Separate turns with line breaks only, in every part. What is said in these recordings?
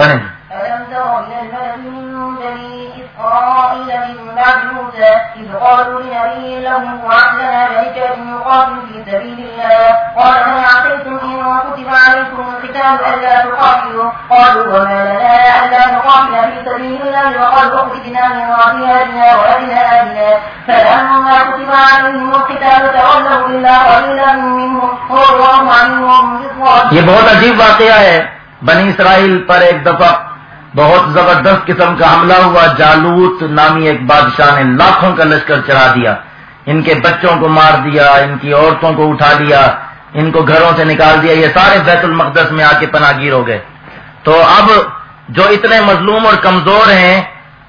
ألم تر إلى الملأ من بني إسرائيل من بعد موسى إذ قالوا لنبي له ابعث لنا ملكا يقاتل في سبيل الله قال ما عصيتم إن كتب عليكم القتال ألا تقاتلوا؟ قالوا وما لنا ألا نقاتل في سبيل الله وقد أخرجنا من ديارنا وأبنائنا فلما كتب عليهم القتال تولوا إلا قليلا منهم والله عنهم بالظالمين
یہ بہت عجیب واقعہ ہے۔ بنی اسرائیل پر ایک دفعہ بہت زبردست قسم کا حملہ ہوا، جالوت نامی ایک بادشاہ نے لاکھوں کا لشکر چڑھا دیا۔ ان کے بچوں کو مار دیا، ان کی عورتوں کو اٹھا لیا ان کو گھروں سے نکال دیا، یہ سارے بیت المقدس میں آ کے پناہ گیر ہو گئے۔ تو اب جو اتنے مظلوم اور کمزور ہیں،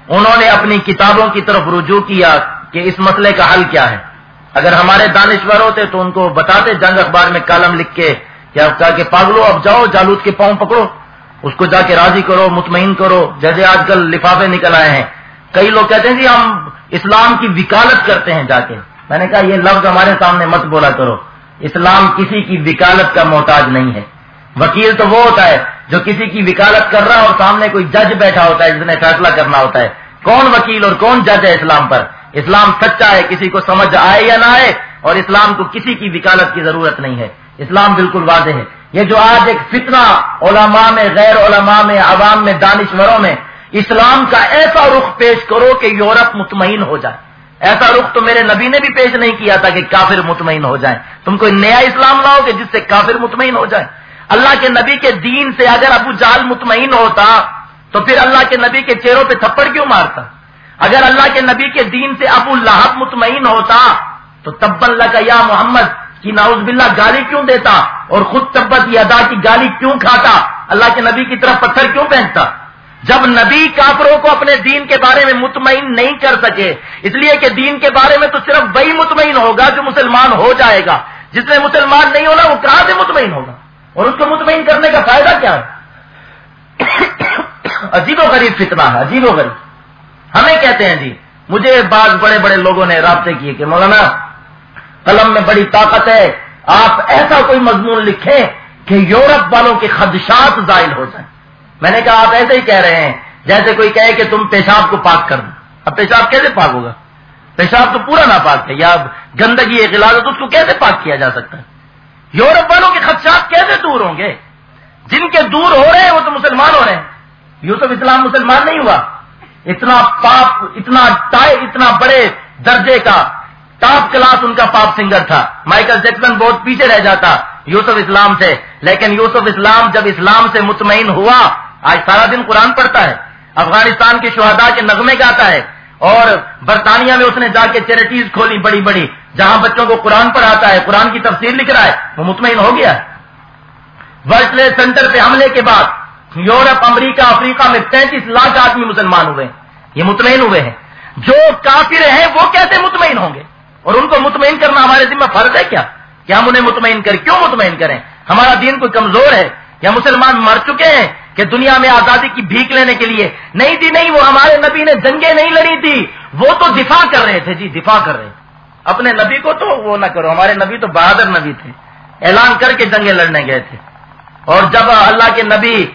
انہوں نے اپنی کتابوں کی طرف رجوع کیا کہ اس مسئلے کا حل کیا ہے۔ اگر ہمارے دانشور ہوتے تو ان کو بتاتے، جنگ اخبار میں کالم لکھ کے کیا کہا کہ پاگلو، اب جاؤ جالوت کے پاؤں پکڑو، اس کو جا کے راضی کرو، مطمئن کرو، جیسے آج کل لفافے نکل آئے ہیں۔ کئی لوگ کہتے ہیں جی ہم اسلام کی وکالت کرتے ہیں جا کے۔ میں نے کہا یہ لفظ ہمارے سامنے مت بولا کرو۔ اسلام کسی کی وکالت کا محتاج نہیں ہے۔ وکیل تو وہ ہوتا ہے جو کسی کی وکالت کر رہا اور سامنے کوئی جج بیٹھا ہوتا ہے، جس نے فیصلہ کرنا ہوتا ہے۔ کون وکیل اور کون جج ہے اسلام پر؟ اسلام سچا ہے، کسی کو سمجھ آئے یا نہ آئے، اور اسلام کو کسی کی وکالت کی ضرورت نہیں ہے۔ اسلام بالکل واضح ہے۔ یہ جو آج ایک فتنہ علماء میں، غیر علماء میں، عوام میں، دانشوروں میں، اسلام کا ایسا رخ پیش کرو کہ یورپ مطمئن ہو جائے۔ ایسا رخ تو میرے نبی نے بھی پیش نہیں کیا تھا کہ کافر مطمئن ہو جائیں۔ تم کوئی نیا اسلام لاؤ گے جس سے کافر مطمئن ہو جائے اللہ کے نبی کے دین سے اگر ابو جال مطمئن ہوتا تو پھر اللہ کے نبی کے چہروں پہ تھپڑ کیوں مارتا؟ اگر اللہ کے نبی کے دین سے ابو لہب مطمئن ہوتا تو تب اللہ کا یا محمد کی ناؤز باللہ گالی کیوں دیتا اور خود تبت کی ادا کی گالی کیوں کھاتا؟ اللہ کے نبی کی طرف پتھر کیوں پہنتا جب نبی کافروں کو اپنے دین کے بارے میں مطمئن نہیں کر سکے، اس لیے کہ دین کے بارے میں تو صرف وہی مطمئن ہوگا جو مسلمان ہو جائے گا۔ جس میں مسلمان نہیں ہونا، وہ کہاں سے مطمئن ہوگا؟ اور اس کو مطمئن کرنے کا فائدہ کیا ہے؟ عجیب و غریب فتنہ ہے، عجیب و غریب۔ ہمیں کہتے ہیں جی مجھے بعض بڑے بڑے لوگوں نے رابطے کیے کہ مولانا قلم میں بڑی طاقت ہے۔ آپ ایسا کوئی مضمون لکھیں کہ یورپ والوں کے خدشات ظاہر ہو جائیں۔ میں نے کہا، آپ ایسے ہی کہہ رہے ہیں، جیسے کوئی کہے کہ تم پیشاب کو پاک کر دو۔ اب پیشاب کیسے پاک ہوگا؟ پیشاب تو پورا نہ پاک ہے۔ یا گندگی، ایک غلازت، اس کو کیسے پاک کیا جا سکتا ہے؟ یورپ والوں کے خدشات کیسے دور ہوں گے؟ جن کے دور ہو رہے ہیں، وہ تو مسلمان ہو رہے ہیں۔ یوسف اسلام مسلمان نہیں ہوا۔ اتنا پاپ اتنا اتنا بڑے درجے کا ٹاپ کلاس ان کا پاپ سنگر تھا مائیکل جیکسن بہت پیچھے رہ جاتا یوسف اسلام سے لیکن یوسف اسلام جب اسلام سے مطمئن ہوا آج سارا دن قرآن پڑھتا ہے افغانستان کے شہداء کے نغمے گاتا ہے اور برطانیہ میں اس نے جا کے چیریٹیز کھولی بڑی بڑی جہاں بچوں کو قرآن پڑھاتا ہے قرآن کی تفسیر لکھ رہا ہے وہ مطمئن ہو گیا ورلڈ سینٹر پہ حملے کے بعد یورپ امریکہ افریقہ میں تینتیس لاکھ آدمی مسلمان ہوئے ہیں یہ مطمئن ہوئے ہیں جو کافر ہیں وہ کیسے مطمئن ہوں گے اور ان کو مطمئن کرنا ہمارے ذمہ فرض ہے کیا؟ کہ ہم انہیں مطمئن کریں۔ کیوں مطمئن کریں؟ ہمارا دین کوئی کمزور ہے؟ یا مسلمان مر چکے ہیں کہ دنیا میں آزادی کی بھیک لینے کے لیے نہیں تھی نہیں، وہ ہمارے نبی نے جنگیں نہیں لڑی تھی۔ وہ تو دفاع کر رہے تھے۔ جی دفاع کر رہے اپنے نبی کو تو وہ نہ کرو۔ ہمارے نبی تو بہادر نبی تھے۔ اعلان کر کے جنگیں لڑنے گئے تھے۔ اور جب اللہ کے نبی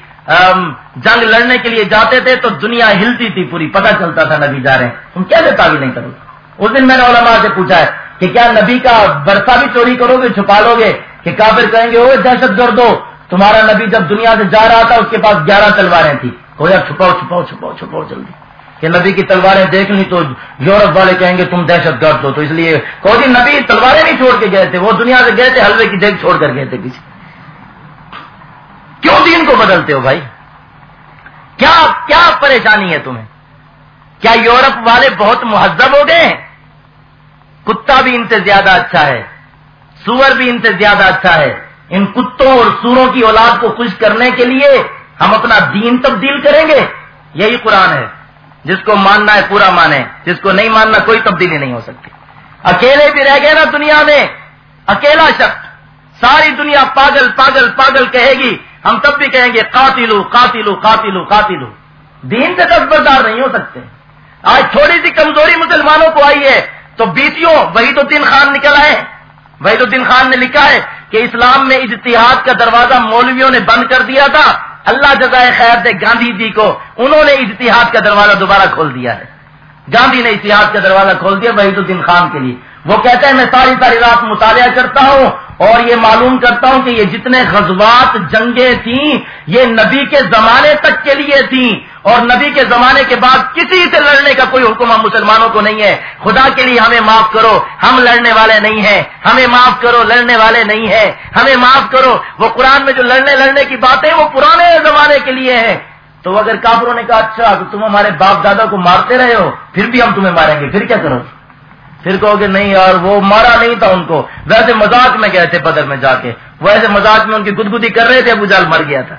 جنگ لڑنے کے لیے جاتے تھے تو دنیا ہلتی تھی پوری۔ پتہ چلتا تھا نبی جا رہے ہیں۔ تم کیسے تعویل نہیں کرو؟ اس دن میں نے علماء سے پوچھا ہے کہ کیا نبی کا برسا بھی چوری کرو گے، چھپا لو گے؟ کہ کافر کہیں گے وہ دہشت گرد ہو تمہارا نبی جب دنیا سے جا رہا تھا، اس کے پاس گیارہ تلواریں تھی وہ یار چھپاؤ چھپاؤ چھپاؤ چھپاؤ جلدی۔ کہ نبی کی تلواریں دیکھ لی تو یورپ والے کہیں گے، تم دہشت گرد ہو۔ تو اس لیے جی نبی تلواریں نہیں چھوڑ کے گئے تھے، وہ دنیا سے گئے تھے، حلوے کی دیکھ چھوڑ کر گئے تھے پیچھے۔ کیوں دین کو بدلتے ہو بھائی؟ کیا کیا پریشانی ہے تمہیں؟ کیا یورپ والے بہت مہذب ہو گئے ہیں؟ کتا بھی ان سے زیادہ اچھا ہے، سور بھی ان سے زیادہ اچھا ہے۔ ان کتوں اور سوروں کی اولاد کو خوش کرنے کے لیے ہم اپنا دین تبدیل کریں گے۔ یہی قرآن ہے۔ جس کو ماننا ہے پورا مانے، جس کو نہیں ماننا کوئی تبدیلی نہیں ہو سکتی۔ اکیلے بھی رہ گئے نا دنیا میں۔ اکیلا شخص۔ ساری دنیا پاگل پاگل پاگل کہے گی۔ ہم تب بھی کہیں گے، قاتلو قاتلو قاتلو قاتلو۔ دین سے دستبردار نہیں ہو سکتے۔ آج تھوڑی سی کمزوری مسلمانوں کو آئی ہے۔ تو بیسیوں وہی تو دن خان نکل آئے وہی تو دن خان نے لکھا ہے کہ اسلام میں اجتہاد کا دروازہ مولویوں نے بند کر دیا تھا۔ اللہ جزائے خیر دے گاندھی جی کو انہوں نے اجتہاد کا دروازہ دوبارہ کھول دیا ہے۔ گاندھی نے اتحاد کا دروازہ کھول دیا وحید الدین خان کے لیے۔ وہ کہتے ہیں، میں ساری ساری رات مطالعہ کرتا ہوں اور یہ معلوم کرتا ہوں کہ یہ جتنے غزوات جنگیں تھیں، یہ نبی کے زمانے تک کے لیے تھیں۔ اور نبی کے زمانے کے بعد کسی سے لڑنے کا کوئی حکم ہم مسلمانوں کو نہیں ہے۔ خدا کے لیے ہمیں معاف کرو۔ ہم لڑنے والے نہیں ہیں۔ ہمیں معاف کرو۔ لڑنے والے نہیں ہیں۔ ہمیں معاف کرو۔ وہ قرآن میں جو لڑنے لڑنے کی باتیں وہ پرانے زمانے کے لیے ہیں۔ تو اگر کافروں نے کہا اچھا تو تم ہمارے باپ دادا کو مارتے رہے ہو، پھر بھی ہم تمہیں ماریں گے۔ پھر کیا کرو؟ پھر کہو گے، نہیں یار، وہ مارا نہیں تھا ان کو۔ ویسے مزاق میں گئے تھے بدر میں جا کے۔ ویسے مزاق میں ان کی گدگدی کر رہے تھے، ابو جال مر گیا تھا۔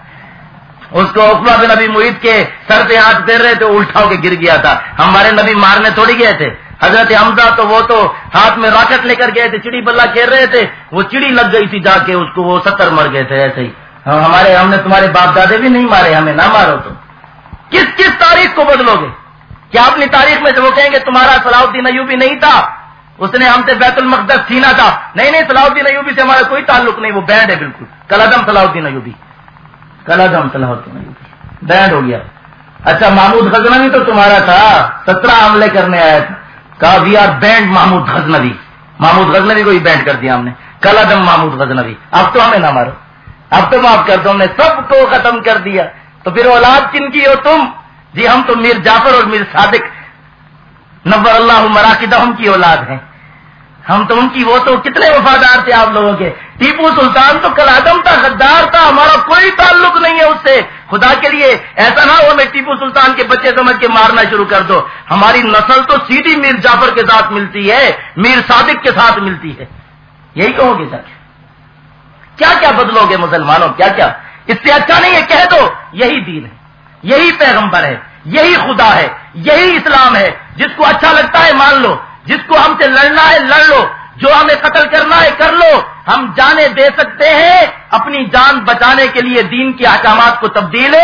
اس کو اقبا بن نبی محیط کے سر پہ ہاتھ پھیر رہے تھے الٹا ہو کے گر گیا تھا۔ ہمارے نبی مارنے تھوڑی گئے تھے۔ حضرت حمزہ تو وہ تو ہاتھ میں راکٹ لے کر گئے تھے، چڑی بلہ کھیل رہے تھے۔ وہ چڑی لگ گئی تھی جا کے، اس کو وہ ستر مر گئے تھے، ایسے ہی۔ ہمارے ہم نے تمہارے باپ دادے بھی نہیں مارے، ہمیں نہ مارو تم۔ کس کس تاریخ کو بدلو گے؟ کیا اپنی تاریخ میں وہ کہیں گے تمہارا صلاح الدین ایوبی نہیں تھا، اس نے ہم سے بیت المقدس چھینا تھا۔ نہیں نہیں صلاح الدین ایوبی سے ہمارا کوئی تعلق نہیں، وہ بینڈ ہے بالکل۔ کلادم صلاح الدین ایوبی۔ کلادم صلاح الدین ایوبی بینڈ ہو گیا۔ اچھا محمود غزنوی تو تمہارا تھا۔ سترہ حملے کرنے آیا تھا کہا we are banned Mahmud Ghaznavi. Mahmud Ghaznavi کو ہی بینڈ کر دیا ہم نے۔ کلادم محمود غزنوی۔ اب تو ہمیں نہ مارو۔ اب تو معاف کر دو، ہم نے سب کو ختم کر دیا۔ تو پھر اولاد کن کی ہو تم؟ جی ہم تو میر جعفر اور میر صادق۔ نبر اللہ مراکدہ ہم کی اولاد ہیں۔ ہم تو ان کی وہ تو کتنے وفادار تھے آپ لوگوں کے۔ ٹیپو سلطان تو کل آدم تھا، غدار تھا، ہمارا کوئی تعلق نہیں ہے اس سے۔ خدا کے لیے ایسا نہ ہو میں ٹیپو سلطان کے بچے سمجھ کے مارنا شروع کر دو۔ ہماری نسل تو سیدھی میر جعفر کے ساتھ ملتی ہے، میر صادق کے ساتھ ملتی ہے۔ یہی کہو گے سر۔ کیا کیا بدلو گے مسلمانوں؟ کیا کیا؟ اس سے اچھا نہیں ہے، کہہ دو۔ یہی دین ہے، یہی پیغمبر ہے، یہی خدا ہے، یہی اسلام ہے۔ جس کو اچھا لگتا ہے، مان لو۔ جس کو ہم سے لڑنا ہے، لڑ لو۔ جو ہمیں قتل کرنا ہے، کر لو۔ ہم جانے دے سکتے ہیں۔ اپنی جان بچانے کے لیے دین کے احکامات کو تبدیل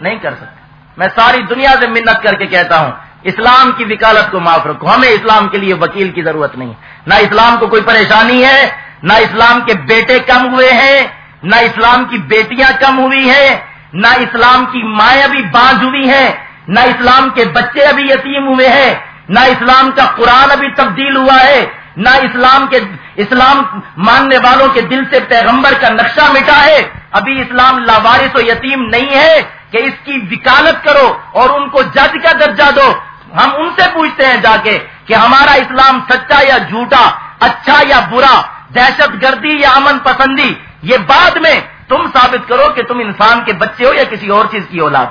نہیں کر سکتے۔ میں ساری دنیا سے منت کر کے کہتا ہوں، اسلام کی وکالت کو معاف رکھو۔ ہمیں اسلام کے لیے وکیل کی ضرورت نہیں نہ اسلام کو کوئی پریشانی ہے، نہ اسلام کے بیٹے کم ہوئے ہیں، نہ اسلام کی بیٹیاں کم ہوئی ہیں، نہ اسلام کی مائیں ابھی بانج ہوئی ہیں، نہ اسلام کے بچے ابھی یتیم ہوئے ہیں۔ نہ اسلام کا قرآن ابھی تبدیل ہوا ہے، نہ اسلام کے، اسلام ماننے والوں کے دل سے پیغمبر کا نقشہ مٹا ہے۔ ابھی اسلام لاوارث و یتیم نہیں ہے کہ اس کی وکالت کرو اور ان کو جج کا درجہ دو۔ ہم ان سے پوچھتے ہیں جا کے کہ ہمارا اسلام سچا یا جھوٹا اچھا یا برا، دہشت گردی یا امن پسندی، یہ بعد میں تم ثابت کرو کہ تم انسان کے بچے ہو یا کسی اور چیز کی اولاد۔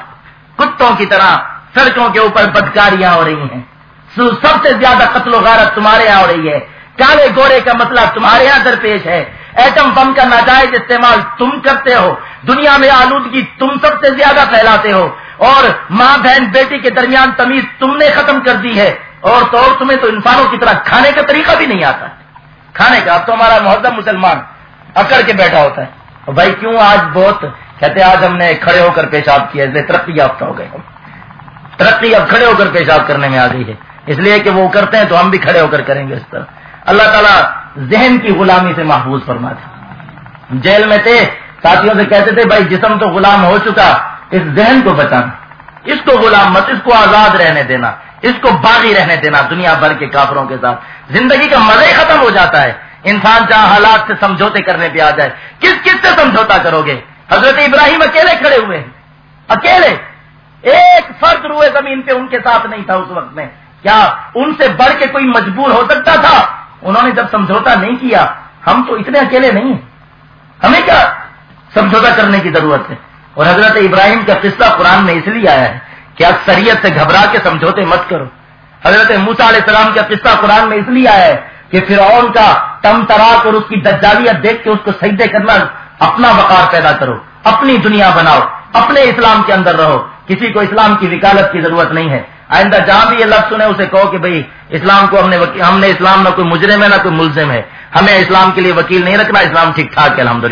کتوں کی طرح سڑکوں کے اوپر بدکاریاں ہو رہی ہیں۔ سب سے زیادہ قتل و غارت تمہارے یہاں ہو رہی ہے۔ کالے گورے کا مسئلہ تمہارے یہاں درپیش ہے۔ ایٹم بم کا ناجائز استعمال تم کرتے ہو۔ دنیا میں آلودگی تم سب سے زیادہ پھیلاتے ہو۔ اور ماں بہن بیٹی کے درمیان تمیز تم نے ختم کر دی ہے۔ اور تو اور تمہیں تو انسانوں کی طرح کھانے کا طریقہ بھی نہیں آتا۔ کھانے کا، اب تو ہمارا مہذب مسلمان اکڑ کے بیٹھا ہوتا ہے۔ بھائی کیوں آج بہت کہتے آج ہم نے کھڑے ہو کر پیشاب کیا ترقی یافتہ ہو گئے ترقی اب کھڑے ہو کر پیشاب کرنے میں آ گئی ہے۔ اس لیے کہ وہ کرتے ہیں تو ہم بھی کھڑے ہو کر کریں گے اس طرح۔ اللہ تعالیٰ ذہن کی غلامی سے محفوظ فرما تھا جیل میں تھے، ساتھیوں سے کہتے تھے، بھائی جسم تو غلام ہو چکا، اس ذہن کو بچانا۔ اس کو غلام مت، اس کو آزاد رہنے دینا، اس کو باغی رہنے دینا، دنیا بھر کے کافروں کے ساتھ۔ زندگی کا مزے ختم ہو جاتا ہے۔ انسان جہاں حالات سے سمجھوتے کرنے پہ آ جائے۔ کس کس سے سمجھوتا کرو گے؟ حضرت ابراہیم اکیلے کھڑے ہوئے ہیں۔ اکیلے۔ ایک فرد روئے زمین پہ ان کے ساتھ نہیں تھا اس وقت میں۔ کیا ان سے بڑھ کے کوئی مجبور ہو سکتا تھا؟ انہوں نے جب سمجھوتا نہیں کیا، ہم تو اتنے اکیلے نہیں ہیں۔ ہمیں کیا سمجھوتا کرنے کی ضرورت ہے؟ اور حضرت ابراہیم کا قصہ قرآن میں اس لیے آیا ہے کہ اکثریت سے گھبرا کے سمجھوتے مت کرو۔ حضرت موسا علیہ السلام کا قصہ قرآن میں اس لیے آیا ہے کہ فرعون کا تم تراک اور اس کی دجالیت دیکھ کے اس کو سجدے کرنا، اپنا وقار پیدا کرو، اپنی دنیا بناؤ، اپنے اسلام کے اندر رہو۔ کسی کو اسلام کی وکالت کی ضرورت نہیں ہے۔ آئندہ جہاں بھی یہ لفظ سنے اسے کہو کہ بھائی اسلام کو ہم نے ہم نے اسلام نہ کوئی مجرم ہے، نہ کوئی ملزم ہے۔ ہمیں اسلام کے لیے وکیل نہیں رکھنا، اسلام ٹھیک ٹھاک ہے الحمد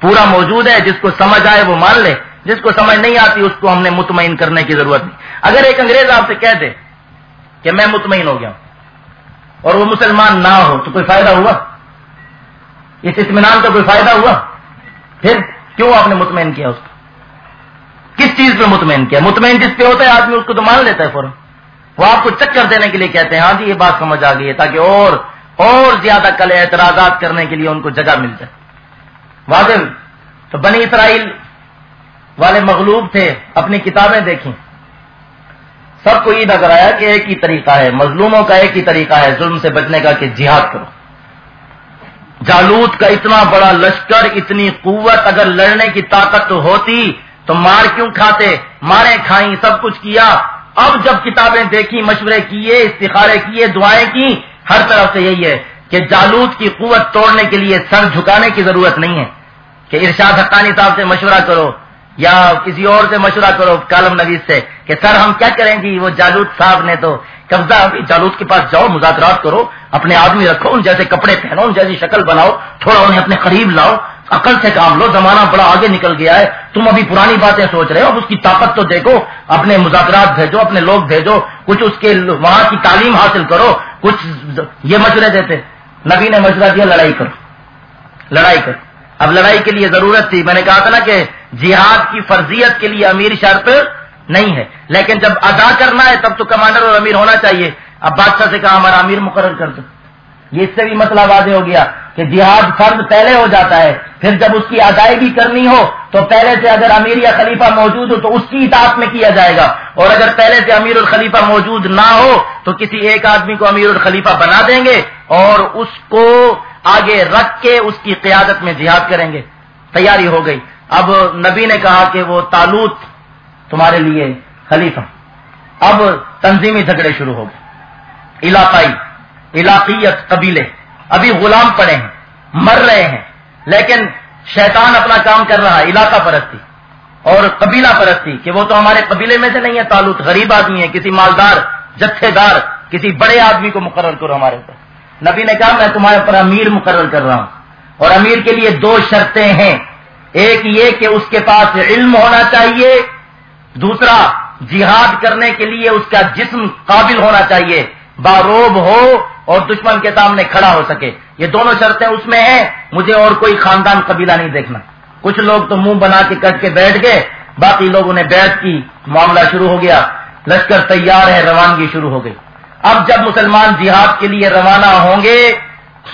پورا موجود ہے، جس کو سمجھ آئے وہ مان لے۔ جس کو سمجھ نہیں آتی اس کو ہم نے مطمئن کرنے کی ضرورت نہیں۔ اگر ایک انگریز آپ سے کہہ دے کہ میں مطمئن ہو گیا اور وہ مسلمان نہ ہو، تو کوئی فائدہ ہوا؟ اس اطمینان کا کوئی فائدہ ہوا؟ پھر کیوں آپ نے مطمئن کیا اس کو؟ کس چیز پہ مطمئن کیا؟ مطمئن جس پہ ہوتا ہے، آدمی اس کو تو مان لیتا ہے فوراً۔ وہ آپ کو چکر دینے کے لیے کہتے ہیں ہاں جی یہ بات سمجھ آ گئی ہے، تاکہ اور اور زیادہ کل اعتراضات کرنے کے لیے ان کو جگہ مل جائے۔ واضح؟ تو بنی اسرائیل والے مغلوب تھے، اپنی کتابیں دیکھیں۔ سب کو یہ نظر آیا کہ ایک ہی طریقہ ہے، مظلوموں کا ایک ہی طریقہ ہے، ظلم سے بچنے کا کہ جہاد کرو۔ جالوت کا اتنا بڑا لشکر، اتنی قوت، اگر لڑنے کی طاقت ہوتی تو مار کیوں کھاتے؟ مارے کھائیں، سب کچھ کیا۔ اب جب کتابیں دیکھی مشورے کیے، استخارے کیے، دعائیں کی ہر طرف سے یہی ہے کہ جالوت کی قوت توڑنے کے لیے سر جھکانے کی ضرورت نہیں ہے۔ کہ ارشاد حقانی صاحب سے مشورہ کرو، یا کسی اور سے مشورہ کرو کالم نویز سے کہ سر ہم کیا کریں گی؟ وہ جالوت صاحب نے تو قبضہ جالوت کے پاس جاؤ، مذاکرات کرو، اپنے آدمی رکھو، ان جیسے کپڑے پہنو، ان جیسی شکل بناؤ، تھوڑا انہیں اپنے قریب لاؤ۔ عقل سے کام لو، زمانہ بڑا آگے نکل گیا ہے، تم ابھی پرانی باتیں سوچ رہے ہو، اب اس کی طاقت تو دیکھو، اپنے مذاکرات بھیجو، اپنے لوگ بھیجو، کچھ اس کے وہاں کی تعلیم حاصل کرو، کچھ یہ مشورے دیتے، نبی نے مشورہ دیا، لڑائی کرو لڑائی کرو۔ اب لڑائی کے لیے ضرورت تھی، میں نے کہا تھا نا کہ جہاد کی فرضیت کے لیے امیر شرط نہیں ہے، لیکن جب ادا کرنا ہے، تب تو کمانڈر اور امیر ہونا چاہیے۔ اب بادشاہ سے کہا، ہمارا امیر مقرر کر دو۔ یہ اس سے بھی مسئلہ واضح ہو گیا۔ کہ جہاد فرض پہلے ہو جاتا ہے، پھر جب اس کی ادائیگی کرنی ہو، تو پہلے سے اگر امیر یا خلیفہ موجود ہو، تو اس کی اطاعت میں کیا جائے گا۔ اور اگر پہلے سے امیر الخلیفہ موجود نہ ہو، تو کسی ایک آدمی کو امیر الخلیفہ بنا دیں گے اور اس کو آگے رکھ کے اس کی قیادت میں جہاد کریں گے۔ تیاری ہو گئی۔ اب نبی نے کہا کہ وہ تالوت تمہارے لیے خلیفہ۔ اب تنظیمی جھگڑے شروع ہو گئے۔ علاقائی، علاقیت قبیلے۔ ابھی غلام پڑے ہیں، مر رہے ہیں۔ لیکن شیطان اپنا کام کر رہا ہے، علاقہ پرستی۔ اور قبیلہ پرستی، کہ وہ تو ہمارے قبیلے میں سے نہیں ہے، تعلق غریب آدمی ہے، کسی مالدار جتھے دار کسی بڑے آدمی کو مقرر کرو ہمارے اوپر۔ نبی نے کہا، میں تمہارے اوپر امیر مقرر کر رہا ہوں۔ اور امیر کے لیے دو شرطیں ہیں۔ ایک یہ کہ اس کے پاس علم ہونا چاہیے۔ دوسرا، جہاد کرنے کے لیے اس کا جسم قابل ہونا چاہیے۔ باروب ہو اور دشمن کے سامنے کھڑا ہو سکے۔ یہ دونوں شرطیں اس میں ہیں۔ مجھے اور کوئی خاندان قبیلہ نہیں دیکھنا۔ کچھ لوگ تو منہ بنا کے کٹ کے بیٹھ گئے۔ باقی لوگوں نے بیٹھ کی معاملہ شروع ہو گیا۔ لشکر تیار ہے روانگی شروع ہو گئی۔ اب جب مسلمان جہاد کے لیے روانہ ہوں گے،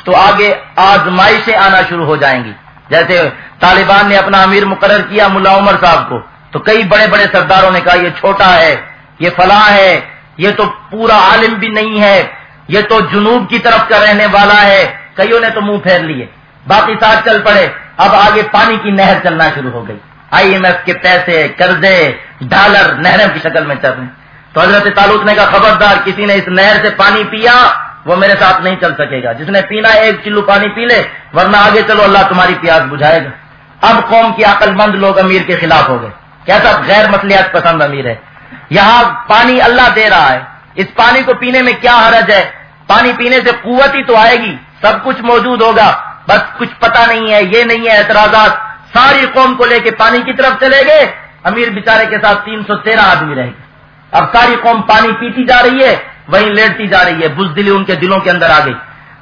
تو آگے آزمائشیں آنا شروع ہو جائیں گی۔ جیسے طالبان نے اپنا امیر مقرر کیا ملا عمر صاحب کو۔ تو کئی بڑے بڑے سرداروں نے کہا، یہ چھوٹا ہے، یہ فلاں ہے، یہ تو پورا عالم بھی نہیں ہے۔ یہ تو جنوب کی طرف کا رہنے والا ہے، کئیوں نے تو منہ پھیر لیے۔ باقی ساتھ چل پڑے۔ اب آگے پانی کی نہر چلنا شروع ہو گئی۔ آئی ایم ایف کے پیسے، قرضے، ڈالر نہروں کی شکل میں چل رہے تو حضرت تعلق نے کہا، خبردار، کسی نے اس نہر سے پانی پیا، وہ میرے ساتھ نہیں چل سکے گا۔ جس نے پینا، ایک چلو پانی پی لے، ورنہ آگے چلو، اللہ تمہاری پیاس بجھائے گا۔ اب قوم کی عقل مند لوگ امیر کے خلاف ہو گئے۔ کیسا غیر مسلیات پسند امیر ہے یہاں پانی اللہ دے رہا ہے۔ اس پانی کو پینے میں کیا حرج ہے؟ پانی پینے سے قوت ہی تو آئے گی، سب کچھ موجود ہوگا۔ بس کچھ پتا نہیں ہے، یہ نہیں ہے اعتراضات۔ ساری قوم کو لے کے پانی کی طرف چلے گئے۔ امیر بچارے کے ساتھ تین سو تیرہ آدمی رہے گے اب ساری قوم پانی پیتی جا رہی ہے، وہیں لیٹتی جا رہی ہے۔ بزدلی ان کے دلوں کے اندر آ گئی۔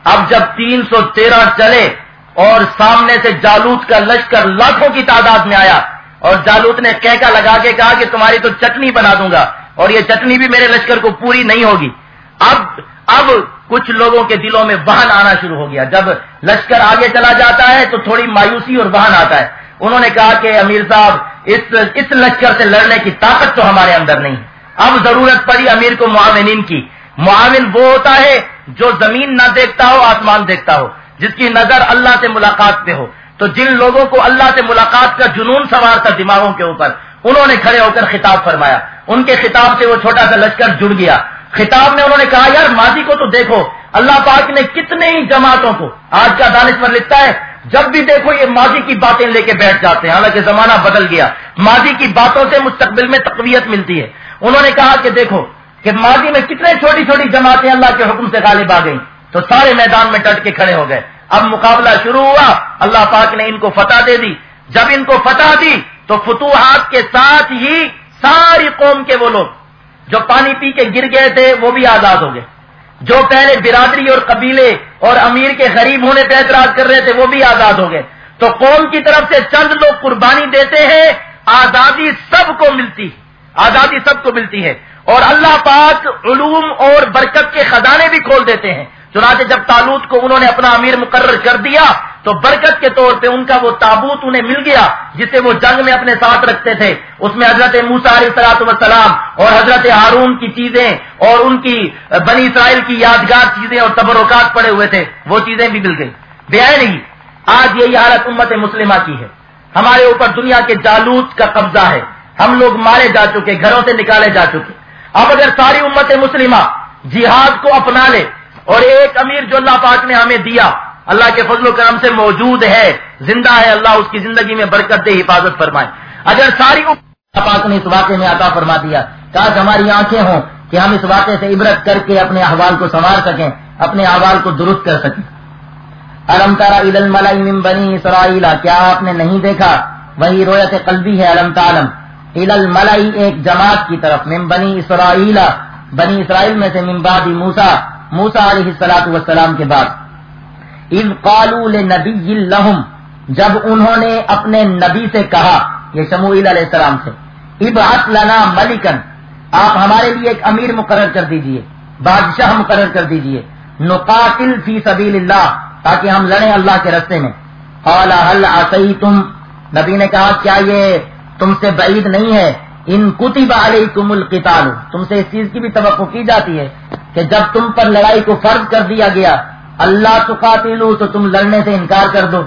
اب جب تین سو تیرہ چلے اور سامنے سے جالوت کا لشکر لاکھوں کی تعداد میں آیا اور جالوت نے کہکا لگا کے کہا کہ تمہاری تو چٹنی بنا دوں گا۔ اور یہ چٹنی بھی میرے لشکر کو پوری نہیں ہوگی۔ اب اب کچھ لوگوں کے دلوں میں بہن آنا شروع ہو گیا۔ جب لشکر آگے چلا جاتا ہے تو تھوڑی مایوسی اور بہن آتا ہے۔ انہوں نے کہا کہ امیر صاحب، اس اس لشکر سے لڑنے کی طاقت تو ہمارے اندر نہیں۔ اب ضرورت پڑی امیر کو معاونین کی۔ معاون وہ ہوتا ہے جو زمین نہ دیکھتا ہو، آسمان دیکھتا ہو، جس کی نظر اللہ سے ملاقات پہ ہو۔ تو جن لوگوں کو اللہ سے ملاقات کا جنون سوار تھا دماغوں کے اوپر انہوں نے کھڑے ہو کر خطاب فرمایا۔ ان کے خطاب سے وہ چھوٹا سا لشکر جڑ گیا۔ خطاب میں انہوں نے کہا، یار، ماضی کو تو دیکھو۔ اللہ پاک نے کتنے ہی جماعتوں کو آج کا دانشور لکھتا ہے، جب بھی دیکھو، یہ ماضی کی باتیں لے کے بیٹھ جاتے ہیں۔ حالانکہ زمانہ بدل گیا۔ ماضی کی باتوں سے مستقبل میں تقویت ملتی ہے۔ انہوں نے کہا کہ دیکھو، کہ ماضی میں کتنے چھوٹی چھوٹی جماعتیں اللہ کے حکم سے غالب آ گئی تو سارے میدان میں ڈٹ کے کھڑے ہو گئے۔ اب مقابلہ شروع ہوا۔ اللہ پاک نے ان کو فتح دے دی۔ جب ان کو فتح دی تو فتوحات کے ساتھ ہی ساری قوم کے وہ لوگ جو پانی پی کے گر گئے تھے، وہ بھی آزاد ہو گئے۔ جو پہلے برادری اور قبیلے اور امیر کے غریب ہونے پہ اعتراض کر رہے تھے، وہ بھی آزاد ہو گئے۔ تو قوم کی طرف سے چند لوگ قربانی دیتے ہیں، آزادی سب کو ملتی آزادی سب کو ملتی ہے۔ اور اللہ پاک علوم اور برکت کے خزانے بھی کھول دیتے ہیں۔ چنانچہ جب تالوت کو انہوں نے اپنا امیر مقرر کر دیا تو برکت کے طور پہ ان کا وہ تابوت انہیں مل گیا جسے وہ جنگ میں اپنے ساتھ رکھتے تھے۔ اس میں حضرت موسا علیہ سلاط وسلام اور حضرت ہارون کی چیزیں اور ان کی بنی اسرائیل کی یادگار چیزیں اور تبرکات پڑے ہوئے تھے، وہ چیزیں بھی مل گئی بے نہیں آج یہی حالت امت مسلمہ کی ہے۔ ہمارے اوپر دنیا کے جالوت کا قبضہ ہے۔ ہم لوگ مارے جا چکے، گھروں سے نکالے جا چکے۔ اب اگر ساری امت مسلمہ جہاد کو اپنا لے اور ایک امیر جو اللہ پاک نے ہمیں دیا اللہ کے فضل و کرم سے موجود ہے، زندہ ہے، اللہ اس کی زندگی میں برکت دے، حفاظت فرمائے۔ اگر ساری پاک نے اس واقعے میں عطا فرما دیا، کاش ہماری آنکھیں ہوں کہ ہم اس واقعے سے عبرت کر کے اپنے احوال کو سنوار سکیں، اپنے احوال کو درست کر سکیں۔ علم تارا عید الملائی بنی اسرائیل، کیا آپ نے نہیں دیکھا؟ وہی رویت قلبی ہے علم تعلم۔ عید الملائی ایک جماعت کی طرف، من بنی اسرائیل۔ بنی اسرائیل میں سے ممبادی موسا موسا علیہ السلاط وسلام کے بعد۔ نبی لہم، جب انہوں نے اپنے نبی سے کہا، یہ شموئل علیہ السلام سے اب لنا ملکن آپ ہمارے لیے ایک امیر مقرر کر دیجیے، بادشاہ مقرر کر دیجیے، نقاتل فی سبیل اللہ، تاکہ ہم لڑیں اللہ کے رستے میں۔ حل تم نبی نے کہا، کیا یہ تم سے بعید نہیں ہے؟ ان کتب علیکم القتال، تم سے اس چیز کی بھی توقع کی جاتی ہے کہ جب تم پر لڑائی کو فرض کر دیا گیا اللہ تقاتلو تو تم لڑنے سے انکار کر دو۔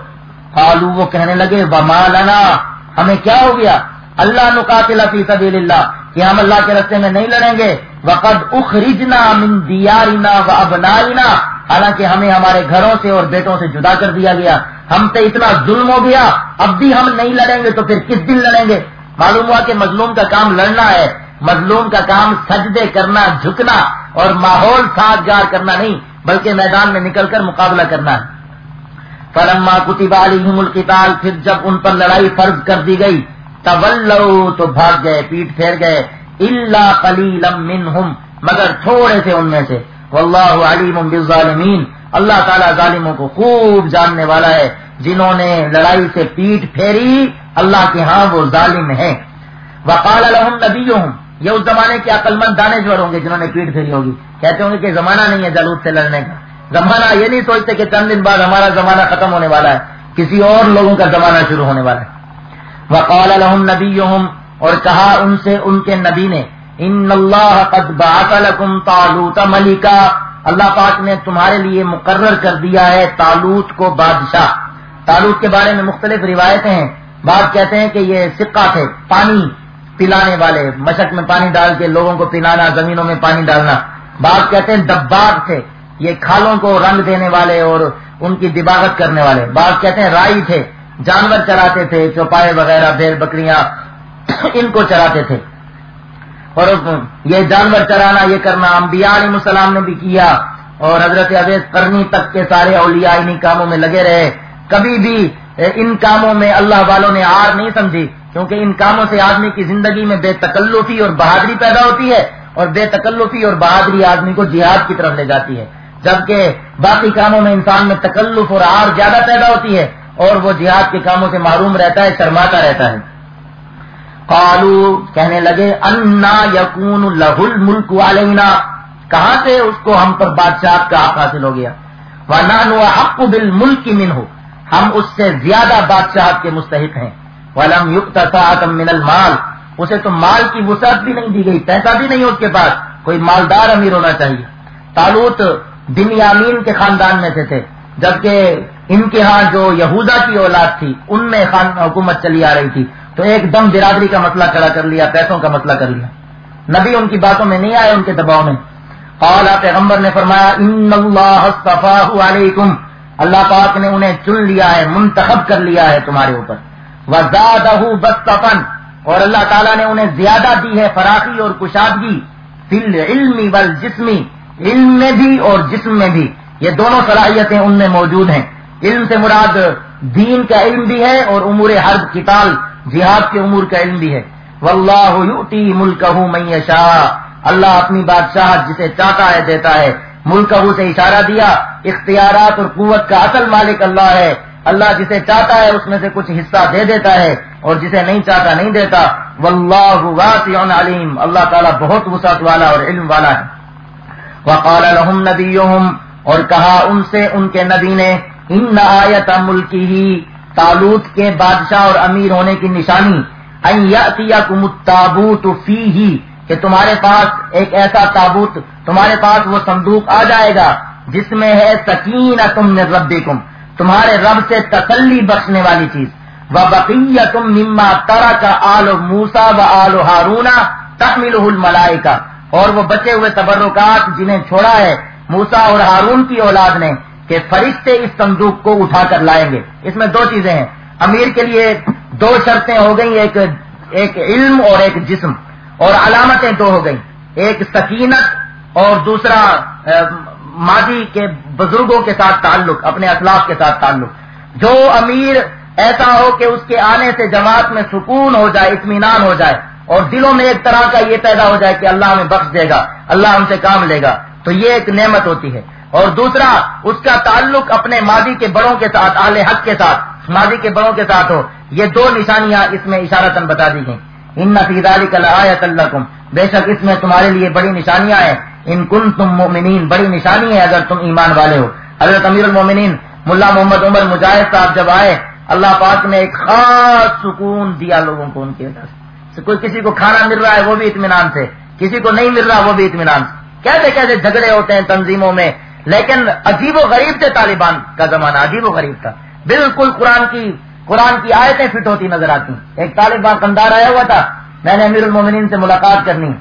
قالو، وہ کہنے لگے، وما لنا۔ ہمیں کیا ہو گیا؟ اللہ نقاتل فی سبیل اللہ کہ ہم اللہ کے رستے میں نہیں لڑیں گے۔ وقد اخرجنا من دیارنا و ابنائنا حالانکہ ہمیں ہمارے گھروں سے اور بیٹوں سے جدا کر دیا گیا۔ ہم سے اتنا ظلم ہو گیا۔ اب بھی ہم نہیں لڑیں گے تو پھر کس دن لڑیں گے؟ معلوم ہوا کہ مظلوم کا کام لڑنا ہے۔ مظلوم کا کام سجدے کرنا، جھکنا اور ماحول سازگار کرنا نہیں۔ بلکہ میدان میں نکل کر مقابلہ کرنا ہے۔ فلما کتب علیہم القتال، پھر جب ان پر لڑائی فرض کر دی گئی طلو تو بھاگ گئے، پیٹ پھیر گئے۔ اللہ قلیلم منہم، مگر تھوڑے سے ان میں سے۔ واللہ علیم بالظالمین، اللہ تعالیٰ ظالموں کو خوب جاننے والا ہے۔ جنہوں نے لڑائی سے پیٹ پھیری، اللہ کے ہاں وہ ظالم ہے وقال لهم نبیهم یہ اس زمانے کے عقل مند دانشور ہوں گے جنہوں نے پیٹ پھیری ہوگی۔ کہتے ہوں گے کہ زمانہ نہیں ہے جلود سے لڑنے کا۔ زمانہ یہ نہیں سوچتے کہ چند دن بعد ہمارا زمانہ ختم ہونے والا ہے۔ کسی اور لوگوں کا زمانہ شروع ہونے والا ہے۔ وقال لهم نبیهم اور کہا ان سے ان کے نبی نے، ان اللہ قد بعث لكم طالوت ملکا۔ اللہ پاک نے تمہارے لیے مقرر کر دیا ہے تالوت کو بادشاہ۔ تالوت کے بارے میں مختلف روایتیں ہیں۔ بات کہتے ہیں کہ یہ سکہ تھے، پانی۔ پلانے والے، مشق میں پانی ڈال کے لوگوں کو پلانا، زمینوں میں پانی ڈالنا۔ بات کہتے ہیں، دباغ تھے۔ یہ کھالوں کو رنگ دینے والے اور ان کی دباغت کرنے والے۔ بات کہتے ہیں، رائی تھے۔ جانور چراتے تھے، چوپائے وغیرہ، بھیڑ بکریاں ان کو چراتے تھے۔ اور یہ جانور چرانا، یہ کرنا انبیاء علیہ السلام نے بھی کیا۔ اور حضرت اویز کرنی تک کے سارے اولیاء انہیں کاموں میں لگے رہے۔ کبھی بھی ان کاموں میں اللہ والوں نے آر نہیں سمجھی۔ کیونکہ ان کاموں سے آدمی کی زندگی میں بے تکلفی اور بہادری پیدا ہوتی ہے اور بے تکلفی اور بہادری آدمی کو جہاد کی طرف لے جاتی ہے۔ جبکہ باقی کاموں میں انسان میں تکلف اور آر زیادہ پیدا ہوتی ہے اور وہ جہاد کے کاموں سے معروم رہتا ہے، شرماتا رہتا ہے۔ قالو کہنے لگے، انا یقون لہ الملک علینا۔ کہاں سے اس کو ہم پر بادشاہ کا حق حاصل ہو گیا؟ وہ حق بل ملک کی من ہو ہم اس سے زیادہ بادشاہ کے مستحق ہیں۔ ولم یقت من المال۔ اسے تو مال کی وسعت بھی نہیں دی گئی، پیسہ بھی نہیں اس کے پاس۔ کوئی مالدار امیر ہونا چاہیے۔ تالوت بنیامین کے خاندان میں سے تھے، جبکہ ان کے ہاں جو یہودا کی اولاد تھی، ان میں خان حکومت چلی آ رہی تھی۔ تو ایک دم برادری کا مسئلہ کھڑا کر لیا، پیسوں کا مسئلہ کر لیا۔ نبی ان کی باتوں میں نہیں آئے، ان کے دباؤ میں۔ قال، پیغمبر نے فرمایا، ان اللہ علیکم۔ اللہ پاک نے انہیں چن لیا ہے، منتخب کر لیا ہے تمہارے اوپر۔ وزادہ بستفن اور اللہ تعالیٰ نے انہیں زیادہ دی ہے فراخی اور کشادگی۔ فل علمی بل جسمی علم میں بھی اور جسم میں بھی۔ یہ دونوں صلاحیتیں ان میں موجود ہیں۔ علم سے مراد دین کا علم بھی ہے اور امور حرب کتال جہاد کے امور کا علم بھی ہے۔ واللہ یؤتی ملکہ من یشاء۔ اللہ اپنی بادشاہ جسے چاہتا ہے دیتا ہے۔ ملکہ سے اشارہ دیا، اختیارات اور قوت کا اصل مالک اللہ ہے۔ اللہ جسے چاہتا ہے اس میں سے کچھ حصہ دے دیتا ہے اور جسے نہیں چاہتا نہیں دیتا۔ واللہ واسع علیم۔ اللہ تعالیٰ بہت وسعت والا اور علم والا ہے۔ وقال لهم نبیهم اور کہا ان سے ان کے نبی نے، ان آیت ملکی ہی تالوت کے بادشاہ اور امیر ہونے کی نشانی تابوت فی ہی کہ تمہارے پاس ایک ایسا تابوت، تمہارے پاس وہ صندوق آ جائے گا، جس میں ہے سکین تم نے رب تمہارے رب سے تسلی بخشنے والی چیز۔ و بقیہ تم نما ترا کا آلو موسا و آلو ہارونا تحمل ملائے کا اور وہ بچے ہوئے تبرکات جنہیں چھوڑا ہے موسا اور ہارون کی اولاد نے کہ فرشتے اس صندوق کو اٹھا کر لائیں گے۔ اس میں دو چیزیں ہیں۔ امیر کے لیے دو شرطیں ہو گئی ایک ایک علم اور ایک جسم۔ اور علامتیں دو ہو گئی ایک سکینت اور دوسرا ماضی کے بزرگوں کے ساتھ تعلق، اپنے اسلاف کے ساتھ تعلق۔ جو امیر ایسا ہو کہ اس کے آنے سے جماعت میں سکون ہو جائے، اطمینان ہو جائے، اور دلوں میں ایک طرح کا یہ پیدا ہو جائے کہ اللہ ہمیں بخش دے گا، اللہ ہم سے کام لے گا، تو یہ ایک نعمت ہوتی ہے۔ اور دوسرا، اس کا تعلق اپنے ماضی کے بڑوں کے ساتھ اعلی حق کے ساتھ، ماضی کے بڑوں کے ساتھ ہو۔ یہ دو نشانیاں اس میں اشارتن بتا دی گئی ان نفید علی کل اللہ بے شک اس میں تمہارے لیے بڑی نشانیاں ہیں۔ ان کن تم مومنین بڑی نشانی ہے اگر تم ایمان والے ہو۔ حضرت امیر المومنین، ملا محمد عمر مجاہد صاحب جب آئے، اللہ پاک نے ایک خاص سکون دیا لوگوں کو ان کے وجہ سے کوئی کسی کو کھانا مل رہا ہے، وہ بھی اطمینان سے۔ کسی کو نہیں مل رہا، وہ بھی اطمینان سے۔ کیسے کیسے جھگڑے ہوتے ہیں تنظیموں میں، لیکن عجیب و غریب تھے طالبان کا زمانہ، عجیب و غریب تھا۔ بالکل قرآن کی قرآن کی آیتیں فٹ ہوتی نظر آتی۔ ایک طالبان کندار آیا ہوا تھا، میں نے امیر المومنین سے ملاقات کرنی۔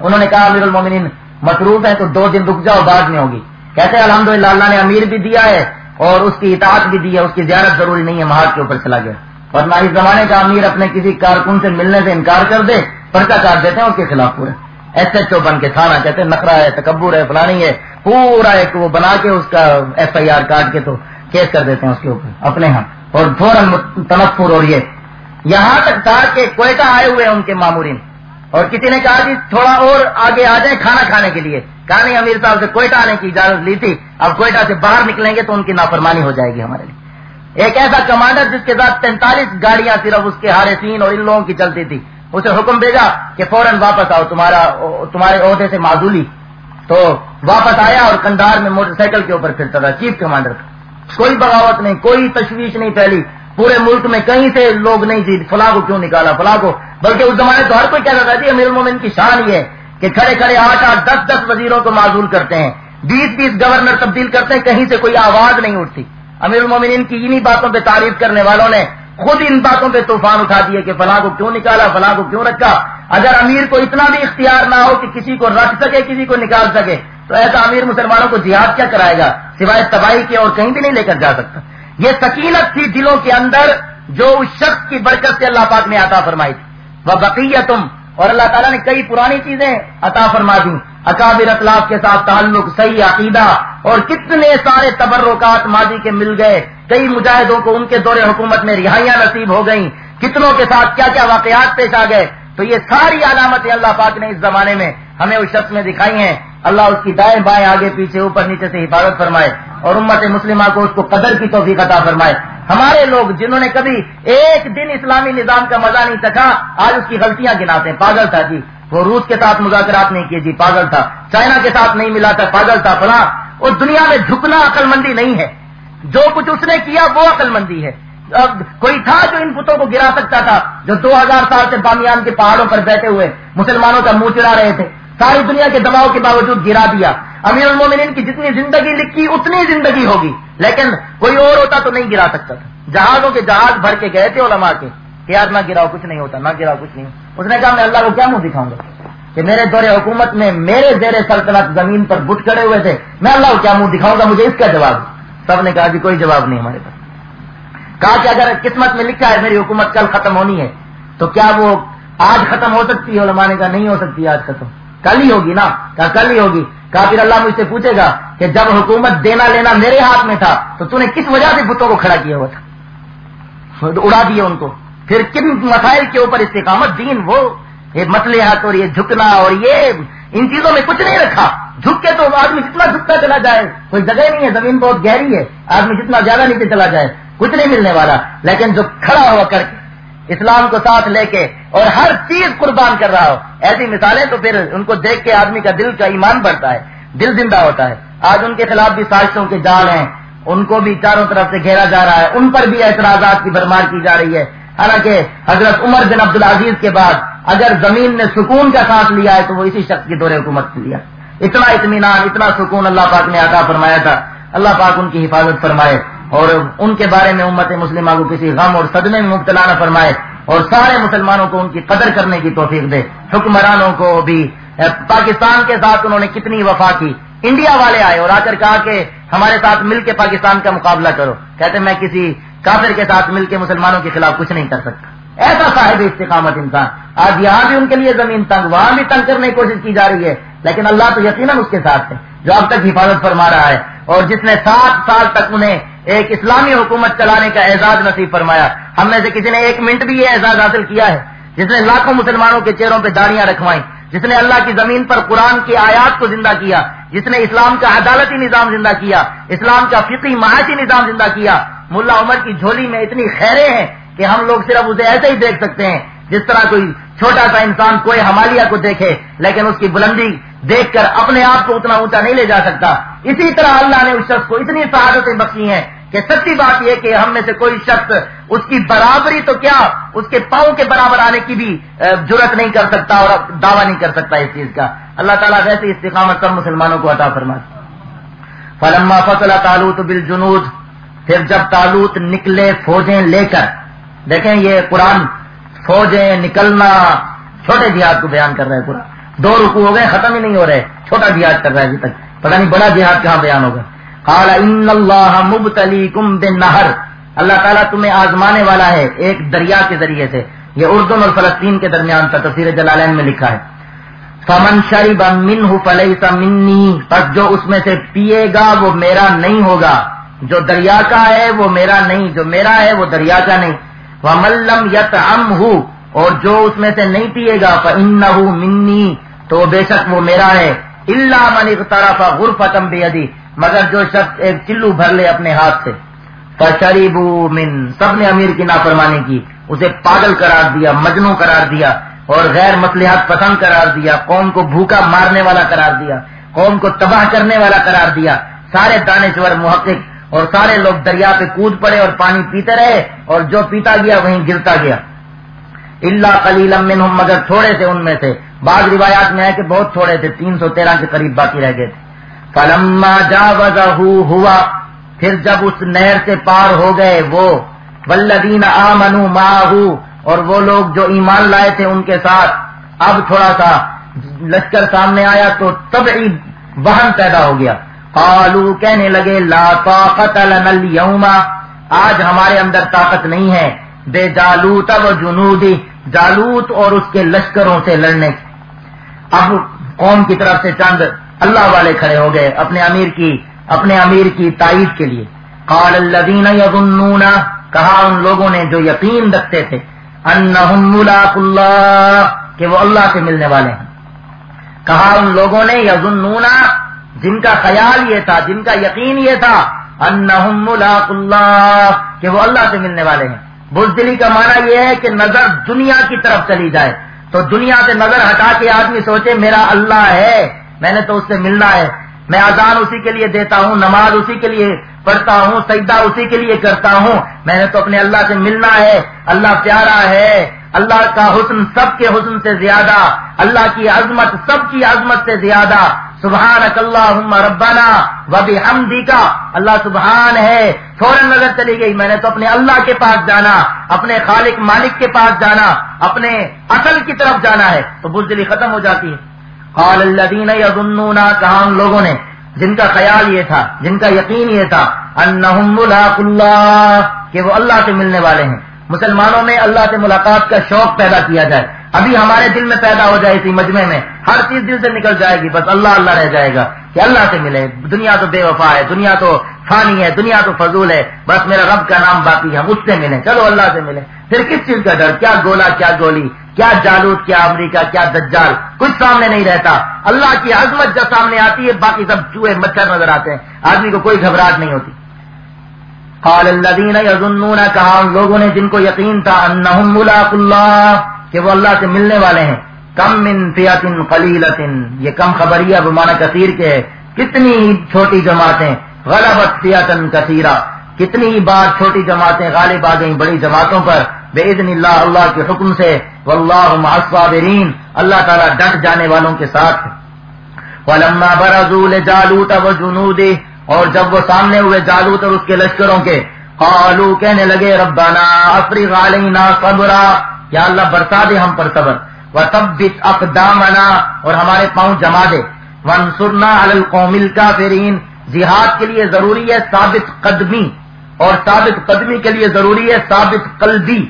انہوں نے کہا، امیر المومنین مصروف ہے تو دو دن رک جاؤ، بعد میں ہوگی۔ کہتے الحمد للہ اللہ نے امیر بھی دیا ہے اور اس کی اطاعت بھی دی ہے، اس کی زیارت ضروری نہیں ہے مہار کے اوپر چلا گیا۔ اور نہ اس زمانے کا امیر اپنے کسی کارکن سے ملنے سے انکار کر دے، پرچہ کاٹ دیتے ہیں، اس کے خلاف پورے ایس ایچ او بن کے تھانا کہتے ہیں نخرا ہے، تکبر ہے، فلانی ہے، پورا ایک وہ بنا کے اس کا ایف آئی آر کاٹ کے تو کیس کر دیتے ہیں اس کے اوپر، اپنے ہاں۔ اور فوراً تنفر اور یہ۔ یہاں تک تھا کہ کوئٹہ آئے ہوئے ان کے معمورین اور کسی نے کہا جی تھوڑا اور آگے آ جائیں کھانا کھانے کے لیے۔ کہا نہیں، امیر صاحب سے کوئٹہ آنے کی اجازت لی تھی۔ اب کوئٹہ سے باہر نکلیں گے تو ان کی نافرمانی ہو جائے گی ہمارے لیے۔ ایک ایسا کمانڈر جس کے ساتھ تینتالیس گاڑیاں صرف اس کے ہارے اور ان لوگوں کی چلتی تھی، اسے حکم دے گا کہ فوراً واپس آؤ، تمہارا تمہارے عہدے سے معذولی۔ تو واپس آیا اور کندھار میں موٹر سائیکل کے اوپر پھرتا تھا، چیف کمانڈر۔ کوئی بغاوت نہیں، کوئی تشویش نہیں پھیلی۔ پورے ملک میں کہیں سے لوگ نہیں جیت فلاں کو کیوں نکالا؟ فلاں کو؟ بلکہ اس زمانے تو ہر کوئی کہتا تھا جی امیر المومن کی شان یہ ہے کہ کھڑے کھڑے آٹھ آٹھ دس دس وزیروں کو معذول کرتے ہیں، بیس بیس گورنر تبدیل کرتے ہیں، کہیں سے کوئی آواز نہیں اٹھتی۔ امیر المومنین کی انہی باتوں پہ تعریف کرنے والوں نے خود ان باتوں پہ طوفان اٹھا دیے کہ فلاں کو کیوں نکالا، فلاں کو کیوں رکھا؟ اگر امیر کو اتنا بھی اختیار نہ ہو کہ کسی کو رکھ سکے، کسی کو نکال سکے، تو ایسا امیر مسلمانوں کو جہاد کیا کرائے گا؟ سوائے تباہی کے اور کہیں بھی نہیں لے کر جا سکتا۔ یہ سکینت تھی دلوں کے اندر جو اس شخص کی برکت سے اللہ پاک نے عطا فرمائی تھی۔ وہ بقیہ تم اور اللہ تعالیٰ نے کئی پرانی چیزیں عطا فرما دی اکابر اطلاف کے ساتھ تعلق، صحیح عقیدہ، اور کتنے سارے تبرکات ماضی کے مل گئے۔ کئی مجاہدوں کو ان کے دور حکومت میں رہائیاں نصیب ہو گئیں۔ کتنوں کے ساتھ کیا کیا واقعات پیش آ گئے۔ تو یہ ساری علامتیں اللہ پاک نے اس زمانے میں ہمیں اس شخص میں دکھائی ہیں۔ اللہ اس کی دائیں بائیں آگے پیچھے اوپر نیچے سے حفاظت فرمائے اور امت مسلمہ کو اس کو قدر کی توفیق عطا فرمائے۔ ہمارے لوگ جنہوں نے کبھی ایک دن اسلامی نظام کا مزہ نہیں چکھا، آج اس کی غلطیاں گناتے ہیں پاگل تھا جی۔ وہ روس کے ساتھ مذاکرات نہیں کیے جی پاگل تھا۔ چائنا کے ساتھ نہیں ملا تھا، پاگل تھا، فلاں۔ اور دنیا میں جھکنا عقل مندی نہیں ہے۔ جو کچھ اس نے کیا، وہ عقل مندی ہے۔ اب کوئی تھا جو ان پتوں کو گرا سکتا تھا، جو دو ہزار سال سے بامیان کے پہاڑوں پر بیٹھے ہوئے مسلمانوں کا منہ چڑا رہے تھے۔ ساری دنیا کے دباؤ کے باوجود گرا دیا۔ امیر المومنین کی جتنی زندگی لکھی، اتنی زندگی ہوگی۔ لیکن کوئی اور ہوتا تو نہیں گرا سکتا تھا۔ جہازوں کے جہاز بھر کے گئے تھے علماء کے۔ کہ یار نہ گراؤ، کچھ نہیں ہوتا، نہ گراؤ، کچھ نہیں۔ اس نے کہا، میں اللہ کو کیا منہ دکھاؤں گا؟ کہ میرے دور حکومت میں میرے زیر سلطنت زمین پر بٹ کھڑے ہوئے تھے۔ میں اللہ کو کیا منہ دکھاؤں گا؟ مجھے اس کا جواب۔ سب نے کہا جی کوئی جواب نہیں ہمارے پاس۔ کہا کہ اگر قسمت میں لکھا ہے، میری حکومت کل ختم ہونی ہے، تو کیا وہ آج ختم ہو سکتی ہے؟ علماء نے کہا، نہیں ہو سکتی، آج ختم۔ کل ہی ہوگی نا؟ کہا کل ہی ہوگی۔ کہا پھر اللہ مجھ سے پوچھے گا کہ جب حکومت دینا لینا میرے ہاتھ میں تھا تو تھی کس وجہ سے بتوں کو کھڑا کیا ہوا تھا؟ اڑا دیے ان کو۔ پھر کن مسائل کے اوپر استقامت دین وہ؟ یہ مسلحت اور یہ جھکنا اور یہ ان چیزوں میں کچھ نہیں رکھا۔ جھک کے تو آدمی جتنا جھکتا چلا جائے، کوئی جگہ نہیں ہے، زمین بہت گہری ہے، آدمی جتنا زیادہ نیچے چلا جائے، کچھ نہیں ملنے والا۔ لیکن جو کھڑا ہوا کر کے اسلام کو ساتھ لے کے اور ہر چیز قربان کر رہا ہو۔ ایسی مثالیں تو پھر ان کو دیکھ کے آدمی کا دل کا ایمان بڑھتا ہے، دل زندہ ہوتا ہے۔ آج ان کے خلاف بھی سازشوں کے جال ہیں، ان کو بھی چاروں طرف سے گھیرا جا رہا ہے، ان پر بھی اعتراضات کی برمار کی جا رہی ہے۔ حالانکہ حضرت عمر بن عبد العزیز کے بعد اگر زمین نے سکون کا سانس لیا ہے تو وہ اسی شخص کے دورے حکومت سے لیا۔ اتنا اطمینان، اتنا سکون اللہ پاک نے عطا فرمایا تھا۔ اللہ پاک ان کی حفاظت فرمائے۔ اور ان کے بارے میں امت مسلمہ کو کسی غم اور صدمے میں مبتلا نہ فرمائے اور سارے مسلمانوں کو ان کی قدر کرنے کی توفیق دے۔ حکمرانوں کو بھی۔ پاکستان کے ساتھ انہوں نے کتنی وفا کی۔ انڈیا والے آئے اور آ کر کہا کہ ہمارے ساتھ مل کے پاکستان کا مقابلہ کرو۔ کہتے میں کسی کافر کے ساتھ مل کے مسلمانوں کے خلاف کچھ نہیں کر سکتا۔ ایسا صاحب استقامت انسان۔ آج یہاں بھی ان کے لیے زمین تنگ، وہاں بھی تنگ کرنے کی کوشش کی جا رہی ہے۔ لیکن اللہ تو یقیناً اس کے ساتھ ہے، جو اب تک حفاظت فرما رہا ہے۔ اور جس نے سات سال تک انہیں ایک اسلامی حکومت چلانے کا اعزاز نصیب فرمایا۔ ہم میں سے کسی نے ایک منٹ بھی یہ اعزاز حاصل کیا ہے۔ جس نے لاکھوں مسلمانوں کے چہروں پہ داڑیاں رکھوائی جس نے اللہ کی زمین پر قرآن کی آیات کو زندہ کیا۔ جس نے اسلام کا عدالتی نظام زندہ کیا۔ اسلام کا فقی معاشی نظام زندہ کیا۔ ملا عمر کی جھولی میں اتنی خیریں ہیں کہ ہم لوگ صرف اسے ایسے ہی دیکھ سکتے ہیں جس طرح کوئی چھوٹا سا انسان کوئی ہمالیہ کو دیکھے، لیکن اس کی بلندی دیکھ کر اپنے آپ کو اتنا اونچا نہیں لے جا سکتا۔ اسی طرح اللہ نے اس شخص کو اتنی شہادتیں بخشی ہیں کہ سچی بات یہ کہ ہم میں سے کوئی شخص اس کی برابری تو کیا اس کے پاؤں کے برابر آنے کی بھی ضرورت نہیں کر سکتا اور دعویٰ نہیں کر سکتا اس چیز کا۔ اللہ تعالیٰ ویسے استقامت سب مسلمانوں کو عطا فرما فلما فصل تالوت بل پھر جب تالوت نکلے فوجیں لے کر، دیکھیں یہ قرآن، فوجیں نکلنا، چھوٹے جہاد کو بیان کر رہے ہیں قرآن دو رکو ہو گئے، ختم ہی نہیں ہو رہے، چھوٹا جہاد کر رہا ہے ابھی تک۔ پتہ نہیں بڑا جہاد کہاں بیان ہوگا۔ ان اللہ مبتلی کم نہر اللہ تعالیٰ تمہیں آزمانے والا ہے ایک دریا کے ذریعے سے۔ یہ اردن اور فلسطین کے درمیان کا تفصیل جلالین میں لکھا ہے۔ فمن شریب من فلئی منی۔ پس جو اس میں سے پیے گا وہ میرا نہیں ہوگا۔ جو دریا کا ہے وہ میرا نہیں، جو میرا ہے وہ دریا کا نہیں۔ وہ ملم یت اور جو اس میں سے نہیں پیے گا ان منی۔ تو بے شک وہ میرا ہے۔ اللہ من طرف غرف بے ادی مگر جو شخص ایک چلو بھر لے اپنے ہاتھ سے۔ فشریبو من، سب نے امیر کی نافرمانی کی، اسے پاگل قرار دیا مجنو قرار دیا، اور غیر مسلحات پسند قرار دیا، قوم کو بھوکا مارنے والا قرار دیا، قوم کو تباہ کرنے والا قرار دیا۔ سارے دانشور محقق اور سارے لوگ دریا پہ کود پڑے اور پانی پیتے رہے، اور جو پیتا گیا وہیں گرتا گیا۔ اللہ کلیل مگر تھوڑے سے ان میں سے۔ بعض روایات میں ہے کہ بہت تھوڑے تھے، تین سو تیرہ کے قریب باقی رہ گئے تھے۔ فلما جا ہوا پھر جب اس نہر سے پار ہو گئے، وہ ولدین آ منو اور وہ لوگ جو ایمان لائے تھے ان کے ساتھ، اب تھوڑا سا لشکر سامنے آیا تو تب بہن پیدا ہو گیا۔ قالو کہنے لگے، لا طاقت لنا اليوم، آج ہمارے اندر طاقت نہیں ہے۔ بے جالوت و جنودی، جالوت اور اس کے لشکروں سے لڑنے اب قوم کی طرف سے چند اللہ والے کھڑے ہو گئے اپنے امیر کی، اپنے امیر کی تائید کے لیے۔ قال الذین یظنون، کہا ان لوگوں نے جو یقین رکھتے تھے، انہم ملاق اللہ، کہ وہ اللہ سے ملنے والے ہیں۔ کہا ان لوگوں نے، یظنون، جن کا خیال یہ تھا، جن کا یقین یہ تھا، انہم ملاق اللہ، کہ وہ اللہ سے ملنے والے ہیں۔ بزدلی کا معنی یہ ہے کہ نظر دنیا کی طرف چلی جائے۔ تو دنیا سے نظر ہٹا کے آدمی سوچے میرا اللہ ہے، میں نے تو اس سے ملنا ہے۔ میں اذان اسی کے لیے دیتا ہوں، نماز اسی کے لیے پڑھتا ہوں، سجدہ اسی کے لیے کرتا ہوں۔ میں نے تو اپنے اللہ سے ملنا ہے۔ اللہ پیارا ہے۔ اللہ کا حسن سب کے حسن سے زیادہ، اللہ کی عظمت سب کی عظمت سے زیادہ۔ سبحان اللہ ربانہ وبی حمدی کا اللہ سبحان ہے، فوراً نظر چلی گئی۔ میں نے تو اپنے اللہ کے پاس جانا، اپنے خالق مالک کے پاس جانا، اپنے اصل کی طرف جانا ہے، تو بزدلی ختم ہو جاتی ہے۔ قال الذين يظنون کہاں لوگوں نے، جن کا خیال یہ تھا، جن کا یقین یہ تھا، انہم ملاق اللہ، کہ وہ اللہ سے ملنے والے ہیں۔ مسلمانوں میں اللہ سے ملاقات کا شوق پیدا کیا جائے۔ ابھی ہمارے دل میں پیدا ہو جائے اسی مجمع میں، ہر چیز دل سے نکل جائے گی، بس اللہ اللہ رہ جائے گا کہ اللہ سے ملے دنیا تو بے وفا ہے، دنیا تو فانی ہے، دنیا تو فضول ہے، بس میرا رب کا نام باقی ہے، ہم اس سے ملیں۔ چلو اللہ سے ملیں۔ پھر کس چیز کا ڈر؟ کیا گولا، کیا گولی؟ کیا جالوت، کیا امریکہ، کیا دجال؟ کچھ سامنے نہیں رہتا۔ اللہ کی عظمت جب سامنے آتی ہے، باقی سب چوہے مچھر نظر آتے ہیں۔ آدمی کو کوئی گھبراہٹ نہیں ہوتی۔ قال الذين يظنون کہا ان لوگوں نے جن کو یقین تھا انہم ملاق اللہ۔ کہ وہ اللہ سے ملنے والے ہیں۔ کم من فیات قلیلت یہ کم خبریہ بمانا کثیر کے ہے۔ کتنی چھوٹی جماعتیں۔ غلبت فیاتن کثیرہ۔ کتنی بار چھوٹی جماعتیں غالب آ گئیں بڑی جماعتوں پر۔ بے عدن اللہ اللہ کے حکم سے۔ واللہ مع الصابرین۔ اللہ تعالیٰ ڈٹ جانے والوں کے ساتھ۔ ولما برزوا لجالوت وجنوده۔ اور جب وہ سامنے ہوئے جالوت اور اس کے لشکروں کے۔ قالو کہنے لگے، ربنا افرغ علینا صبرا۔ یا اللہ برسا دے ہم پر صبر۔ وثبت اقدامنا اور ہمارے پاؤں جما دے۔ وانصرنا علی القوم الکافرین۔ جہاد کے لیے ضروری ہے ثابت قدمی۔ اور ثابت قدمی کے لیے ضروری ہے ثابت قلبی۔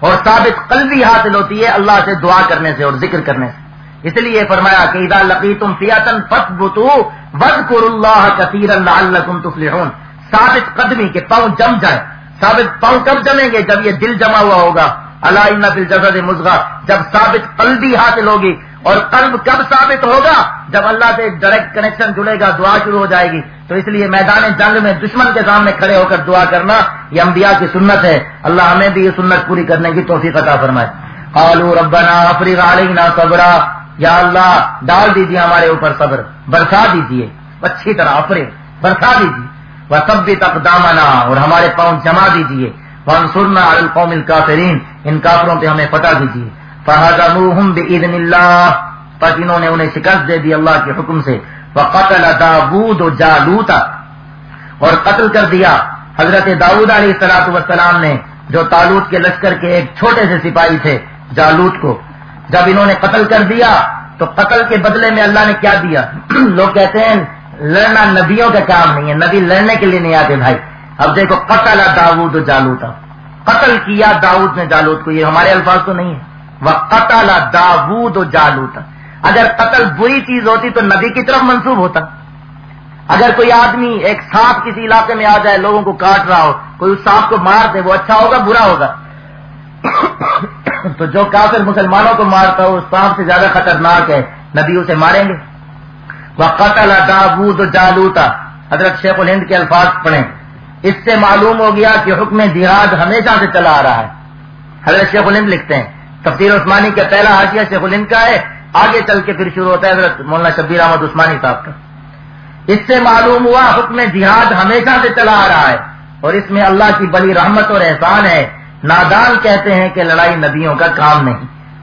اور ثابت قلبی حاصل ہوتی ہے اللہ سے دعا کرنے سے اور ذکر کرنے سے۔ اس لیے فرمایا کہ اذا لقیتم فیاتن فتبتو وذکر اللہ کثیر لعلکم تفلحون۔ ثابت قدمی کے پاؤں جم جائے ثابت پاؤں کب جمیں گے؟ جب یہ دل جمع ہوا ہوگا۔ اللہ ان فی الجسد مزغہ جب ثابت قلبی حاصل ہوگی اور قلب کب ثابت ہوگا؟ جب اللہ سے ڈائریکٹ کنیکشن جڑے گا، دعا شروع ہو جائے گی۔ تو اس لیے میدان جنگ میں دشمن کے سامنے کھڑے ہو کر دعا کرنا یہ انبیاء کی سنت ہے۔ اللہ ہمیں بھی یہ سنت پوری کرنے کی توفیق عطا فرمائے۔ قالوا ربنا افرغ علینا صبرا۔ یا اللہ، ڈال دیجیے ہمارے اوپر صبر۔ برسا دیجیے اچھی طرح افرغ، برسا دیجیے وہ سب بھی تک اور ہمارے پاؤں جما دیجیے وانصرنا علی القوم الکافرین ان کافروں پہ ہمیں پتا دیجیے فہدموہم بإذن اللہ پس انہوں نے انہیں شکست دے دی اللہ کے حکم سے۔ وقتل داود و جالوتا اور قتل کر دیا۔ حضرت داود علیہ السلاط وسلام نے، جو تالوت کے لشکر کے ایک چھوٹے سے سپاہی تھے، جالوت کو۔ جب انہوں نے قتل کر دیا، تو قتل کے بدلے میں اللہ نے کیا دیا؟ لوگ کہتے ہیں، لڑنا نبیوں کا کام نہیں ہے، نبی لڑنے کے لیے نہیں آتے بھائی۔ اب دیکھو، قتل داود جالوتا قتل کیا داود نے جالوت کو؟ یہ ہمارے الفاظ تو نہیں ہے. وہ قتل داود جالوتا اگر قتل بری چیز ہوتی تو نبی کی طرف منسوب ہوتا. اگر کوئی آدمی ایک سانپ کسی علاقے میں آ جائے، لوگوں کو کاٹ رہا ہو، کوئی اس سانپ کو مار دے، وہ اچھا ہوگا، برا ہوگا؟ تو جو کافر مسلمانوں کو مارتا ہو، اس سانپ سے زیادہ خطرناک ہے، نبی اسے ماریں گے. وہ قتل داود جالوتا حضرت شیخ الہند کے الفاظ پڑھیں۔ اس سے معلوم ہو گیا کہ حکم دیہات ہمیشہ سے چلا آ رہا ہے۔ حضرت شیخ الہند لکھتے ہیں تفصیل عثمانی کا پہلا حاشیہ شیخ الہند کا ہے، آگے چل کے پھر شروع ہوتا ہے حضرت مولانا شبیر احمد عثمانی صاحب کا۔ اس سے معلوم ہوا حکم جہاد ہمیشہ سے چلا آ رہا ہے، اور اس میں اللہ کی بڑی رحمت اور احسان ہے۔ نادان کہتے ہیں کہ لڑائی نبیوں کا کام نہیں۔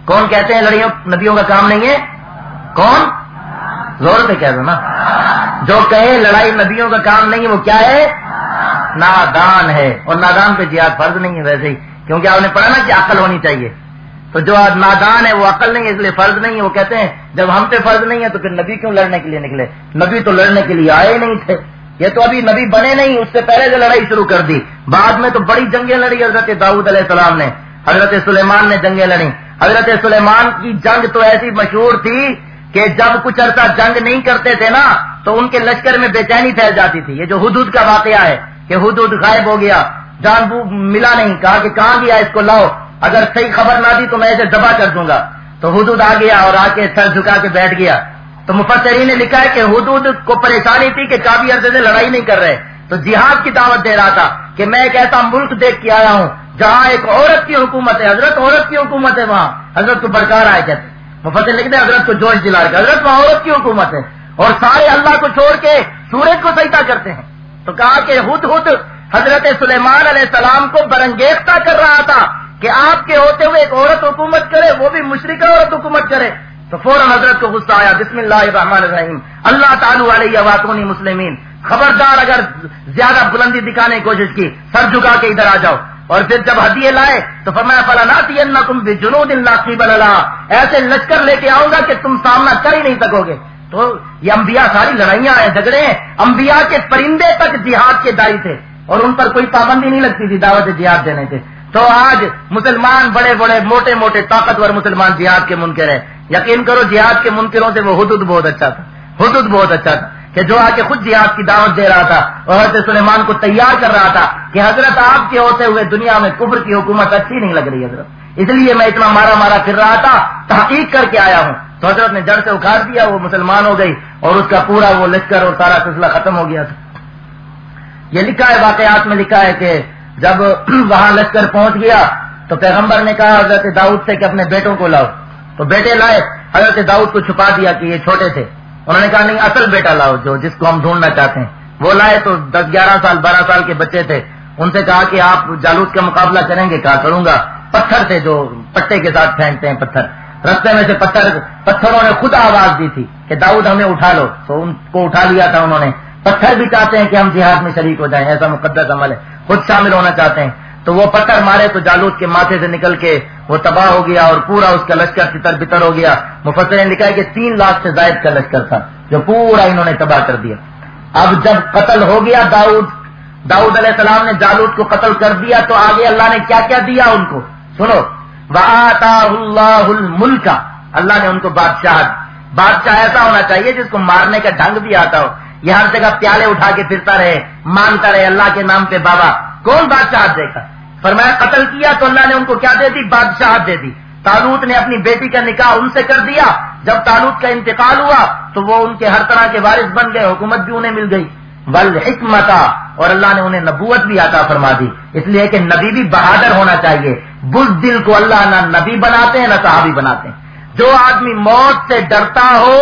کون کہتے ہیں لڑائیوں نبیوں کا کام نہیں ہے؟ کون؟ زور سے کہہ دو نا۔ جو کہے لڑائی نبیوں کا کام نہیں، وہ کیا ہے؟ نادان ہے اور نادان پہ جہاد فرض نہیں ہے ویسے ہی، کیونکہ آپ نے پڑھا نا کہ عقل ہونی چاہیے۔ تو جو نادان ہے وہ عقل نہیں ہے، اس لیے فرض نہیں ہے۔ وہ کہتے ہیں، جب ہم پہ فرض نہیں ہے تو پھر نبی کیوں لڑنے کے لیے نکلے؟ نبی تو لڑنے کے لیے آئے نہیں تھے۔ یہ تو ابھی نبی بنے نہیں، اس سے پہلے سے لڑائی شروع کر دی۔ بعد میں تو بڑی جنگیں لڑی حضرت داؤد علیہ السلام نے۔ حضرت سلیمان نے جنگیں لڑی حضرت سلیمان کی جنگ تو ایسی مشہور تھی کہ جب کچھ عرصہ جنگ نہیں کرتے تھے نا، تو ان کے لشکر میں بے چینی پھیل جاتی تھی۔ یہ جو حدود کا واقعہ ہے۔ کہ حدود غائب ہو گیا۔ جان بو ملا نہیں۔ کہا کہ کہاں گیا؟ اس کو لاؤ۔ اگر صحیح خبر نہ دی تو میں اسے دبا کر دوں گا۔ تو حدود آ گیا اور آ کے سر جھکا کے بیٹھ گیا۔ تو مفسرین نے لکھا ہے کہ حدود کو پریشانی تھی کہ کافی عرصے سے لڑائی نہیں کر رہے۔ تو جہاد کی دعوت دے رہا تھا کہ میں ایک ایسا ملک دیکھ کے آیا ہوں جہاں ایک عورت کی حکومت ہے۔ حضرت عورت کی حکومت ہے وہاں۔ حضرت کو برقرار آئے کہتے مفسر لکھتے ہیں حضرت کو جوش دلا کے حضرت وہاں عورت کی حکومت ہے۔ اور سارے اللہ کو چھوڑ کے سورج کو سجدہ کرتے ہیں۔ تو کہا کہ ہد ہد، حضرت سلیمان علیہ السلام کو برنگیختہ کر رہا تھا کہ آپ کے ہوتے ہوئے ایک عورت حکومت کرے، وہ بھی مشرقہ عورت حکومت کرے۔ تو فوراً حضرت کو غصہ آیا، بسم اللہ الرحمن الرحیم، اللہ تعالیٰ علیہ واطونی مسلمین، خبردار اگر زیادہ بلندی دکھانے کی کوشش کی، سر جھکا کے ادھر آ جاؤ۔ اور پھر جب ہدیے لائے، تو فرمایا فلاں تم بھی جنوب اللہ ایسے لشکر لے کے آؤں گا کہ تم سامنا کر ہی نہیں سکو گے۔ تو یہ انبیاء ساری لڑائیاں ہیں، جھگڑے ہیں۔ انبیاء کے پرندے تک جہاد کے دائی تھے، اور ان پر کوئی پابندی نہیں لگتی تھی دعوت جہاد دینے سے تو آج مسلمان بڑے بڑے موٹے موٹے طاقتور مسلمان جہاد کے منکر ہیں۔ یقین کرو، جہاد کے منکروں سے وہ حدود بہت اچھا تھا۔ حدود بہت اچھا تھا کہ جو آ کے خود جہاد کی دعوت دے رہا تھا، اور حضرت سلیمان کو تیار کر رہا تھا کہ حضرت آپ کے ہوتے ہوئے دنیا میں کفر کی حکومت اچھی نہیں لگ رہی، حضرت۔ اس لیے میں اتنا مارا مارا پھر رہا تھا، تحقیق کر کے آیا ہوں۔ تو حضرت نے جڑ سے اکھاڑ دیا، وہ مسلمان ہو گئی اور اس کا پورا وہ لشکر اور سارا سلسلہ ختم ہو گیا تھا۔ یہ لکھا ہے، واقعات میں لکھا ہے کہ جب وہاں لشکر پہنچ گیا تو پیغمبر نے کہا، حضرت داؤد سے کہ اپنے بیٹوں کو لاؤ۔ تو بیٹے لائے، حضرت داؤد کو چھپا دیا کہ یہ چھوٹے تھے۔ انہوں نے کہا، نہیں، اصل بیٹا لاؤ، جو جس کو ہم ڈھونڈنا چاہتے ہیں۔ وہ لائے تو دس، گیارہ سال، بارہ سال کے بچے تھے۔ ان سے کہا کہ آپ جالوت کا مقابلہ کریں گے، کہا کروں گا۔ پتھر تھے جو پٹے کے ساتھ پھینکتے ہیں، پتھر۔ رستے میں سے پتھر پتھروں نے خود آواز دی تھی کہ داؤد ہمیں اٹھا لو۔ تو ان کو اٹھا لیا تھا انہوں نے۔ پتھر بھی چاہتے ہیں کہ ہم جہاد میں شریک ہو جائیں، ایسا مقدس عمل ہے۔ خود شامل ہونا چاہتے ہیں۔ تو وہ پتھر مارے تو جالوت کے ماتھے سے نکل کے وہ تباہ ہو گیا اور پورا اس کا لشکر تتر بتر ہو گیا۔ مفسر نے لکھا ہے کہ تین لاکھ سے زائد کا لشکر تھا جو پورا انہوں نے تباہ کر دیا۔ اب جب قتل ہو گیا داؤد داؤد علیہ السلام نے جالوت کو قتل کر دیا تو آگے اللہ نے کیا کیا دیا ان کو؟ سنو۔ اللہ الملک اللہ نے ان کو بادشاہ بادشاہ ایسا ہونا چاہیے جس کو مارنے کا ڈھنگ بھی آتا ہو۔ یہ ہر جگہ پیالے اٹھا کے پھرتا رہے مانگتا رہے اللہ کے نام پہ بابا۔ کون بادشاہ دے گا فرمایا، قتل کیا تو اللہ نے ان کو کیا دے دی؟ بادشاہ دے دی۔ تالوت نے اپنی بیٹی کا نکاح ان سے کر دیا۔ جب تالوت کا انتقال ہوا تو وہ ان کے ہر طرح کے وارث بن گئے، حکومت بھی انہیں مل گئی۔ ول حکمتا اور اللہ نے انہیں نبوت بھی عطا فرما دی۔ اس لیے کہ نبی بھی بہادر ہونا چاہیے۔ بز دل کو اللہ نہ نبی بناتے ہیں، نہ صحابی بناتے ہیں۔ جو آدمی موت سے ڈرتا ہو،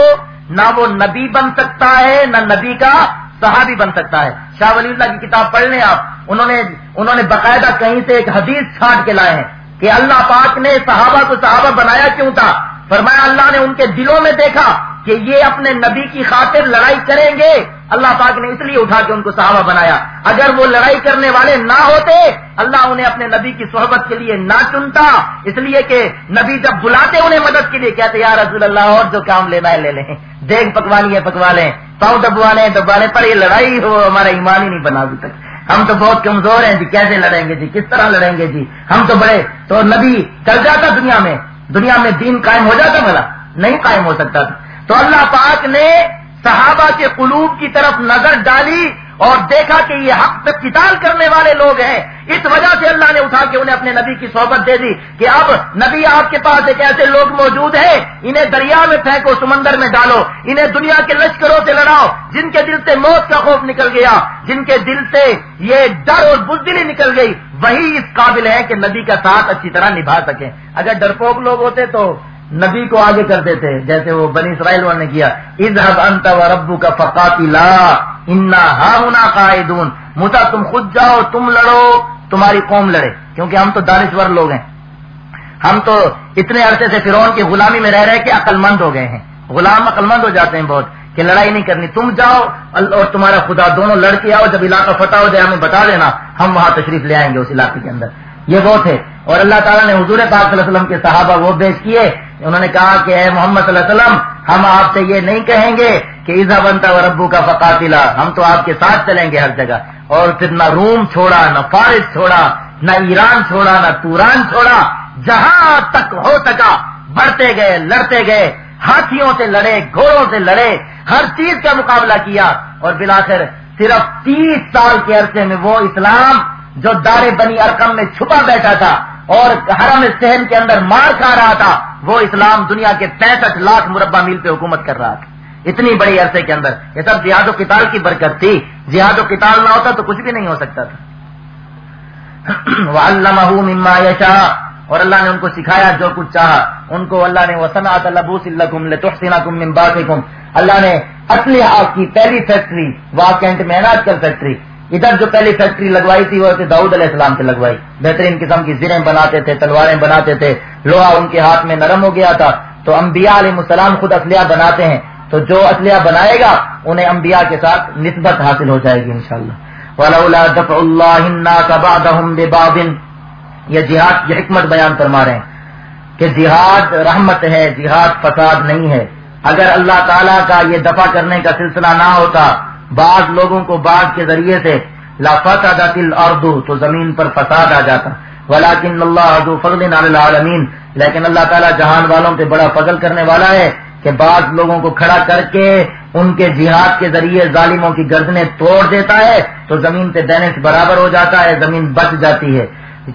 نہ وہ نبی بن سکتا ہے، نہ نبی کا صحابی بن سکتا ہے۔ شاہ ولی اللہ کی کتاب پڑھ لیں آپ۔ انہوں نے انہوں نے باقاعدہ کہیں سے ایک حدیث چھاٹ کے لائے ہیں کہ اللہ پاک نے صحابہ کو صحابہ بنایا کیوں تھا؟ فرمایا اللہ نے ان کے دلوں میں دیکھا کہ یہ اپنے نبی کی خاطر لڑائی کریں گے۔ اللہ پاک نے اس لیے اٹھا کے ان کو صحابہ بنایا۔ اگر وہ لڑائی کرنے والے نہ ہوتے، اللہ انہیں اپنے نبی کی صحبت کے لیے نہ چنتا۔ اس لیے کہ نبی جب بلاتے انہیں مدد کے لیے کہتے، یا رسول اللہ، اور جو کام لینا ہے لے لیں۔ دیکھ پکوانی ہے، پکوا لیں۔ پاؤں دبوانے دبوانے پر یہ لڑائی ہو، ہمارا ایمان ہی نہیں بنا ابھی تک۔ ہم تو بہت کمزور ہیں جی کیسے لڑیں گے جی؟ کس طرح لڑیں گے جی؟ ہم تو بڑے، تو نبی چل جاتا دنیا میں۔ دنیا میں دین قائم ہو جاتا بھلا، نہیں قائم ہو سکتا۔ تھا تو اللہ پاک نے صحابہ کے قلوب کی طرف نظر ڈالی اور دیکھا کہ یہ حق پہ قتال کرنے والے لوگ ہیں۔ اس وجہ سے اللہ نے اٹھا کے انہیں اپنے نبی کی صحبت دے دی کہ اب نبی آپ کے پاس ایک ایسے لوگ موجود ہیں، انہیں دریا میں پھینکو، سمندر میں ڈالو، انہیں دنیا کے لشکروں سے لڑاؤ، جن کے دل سے موت کا خوف نکل گیا، جن کے دل سے یہ ڈر اور بزدلی نکل گئی۔ وہی اس قابل ہے کہ نبی کا ساتھ اچھی طرح نبھا سکیں۔ اگر ڈرپوک لوگ ہوتے تو نبی کو آگے کرتے تھے، جیسے وہ بنی اسرائیل والوں نے کیا اظہب انت و ربو کا فقاتی لا انا ہا قائدون متا تم خود جاؤ، تم لڑو، تمہاری قوم لڑے۔ کیونکہ ہم تو دانشور لوگ ہیں۔ ہم تو اتنے عرصے سے فرون کی غلامی میں رہ رہے کہ عقل مند ہو گئے ہیں۔ غلام عقل مند ہو جاتے ہیں بہت کہ لڑائی نہیں کرنی۔ تم جاؤ اور تمہارا خدا دونوں لڑکے آؤ، جب علاقہ فتح ہو جائے، ہمیں بتا دینا۔ ہم وہاں تشریف لے آئیں گے اس علاقے کے اندر۔ یہ وہ تھے اور اللہ تعالیٰ نے حضور پاک صلی اللہ علیہ وسلم کے صحابہ وہ بیچ کیے۔ انہوں نے کہا کہ اے محمد صلی اللہ علیہ وسلم، ہم آپ سے یہ نہیں کہیں گے کہ ایزا بنتا و ربو کا فقاتلا، ہم تو آپ کے ساتھ چلیں گے ہر جگہ۔ اور پھر نہ روم چھوڑا، نہ فارس چھوڑا، نہ ایران چھوڑا، نہ توران چھوڑا، جہاں تک ہو سکا، بڑھتے گئے، لڑتے گئے، ہاتھیوں سے لڑے، گھوڑوں سے لڑے، ہر چیز کا مقابلہ کیا۔ اور بلاخر صرف تیس سال کے عرصے میں وہ اسلام جو دار بنی ارکم میں چھپا بیٹھا تھا اور حرم سہن کے اندر مار کھا رہا تھا، وہ اسلام دنیا کے پینسٹھ لاکھ مربع میل پہ حکومت کر رہا تھا۔ اتنی بڑی عرصے کے اندر یہ سب جہاد و کتال کی برکت تھی۔ جہاد و کتال نہ ہوتا تو کچھ بھی نہیں ہو سکتا تھا۔ مما یشا اور اللہ نے ان کو سکھایا جو کچھ چاہا۔ ان کو اللہ نے وہ صنعت لبوس اللہ نے اصلی آپ کی پہلی فیکٹری واہ کینٹ میں کر فیکٹری۔ ادھر جو پہلی فیکٹری لگوائی تھی وہ داؤد علیہ السلام سے لگوائی۔ بہترین قسم کی زریں بناتے تھے، تلواریں بناتے تھے، لوہا ان کے ہاتھ میں نرم ہو گیا تھا۔ تو انبیاء علیہ السلام خود اسلحہ بناتے ہیں۔ تو جو اسلحہ بنائے گا، انہیں انبیاء کے ساتھ نسبت حاصل ہو جائے گی انشاءاللہ۔ یہ جہاد، یہ حکمت بیان فرما رہے ہیں کہ جہاد رحمت ہے، جہاد فساد نہیں ہے۔ اگر اللہ تعالیٰ کا یہ دفع کرنے کا سلسلہ نہ ہوتا بعض لوگوں کو بعض کے ذریعے سے لافت دل اردو تو زمین پر فساد آ جاتا۔ ولاکن اللہ فضل العالمین، لیکن اللہ تعالیٰ جہان والوں پہ بڑا فضل کرنے والا ہے کہ بعض لوگوں کو کھڑا کر کے ان کے جہاد کے ذریعے ظالموں کی گردنیں توڑ دیتا ہے، تو زمین پہ دینے برابر ہو جاتا ہے، زمین بچ جاتی ہے۔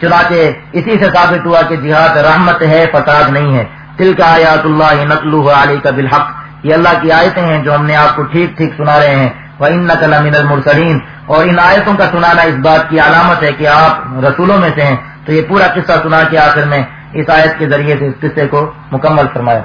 چنانچہ اسی سے ثابت ہوا کہ جہاد رحمت ہے، فساد نہیں ہے۔ دل کا آیات اللہ نقل علی کا بالحق۔ یہ اللہ کی آیتیں ہیں جو ہم نے آپ کو ٹھیک ٹھیک سنا رہے ہیں۔ وہ ان الْمُرْسَلِينَ۔ اور ان آیتوں کا سنانا اس بات کی علامت ہے کہ آپ رسولوں میں سے ہیں۔ تو یہ پورا قصہ سنا کے آخر میں اس آیت کے ذریعے سے اس قصے کو مکمل فرمایا۔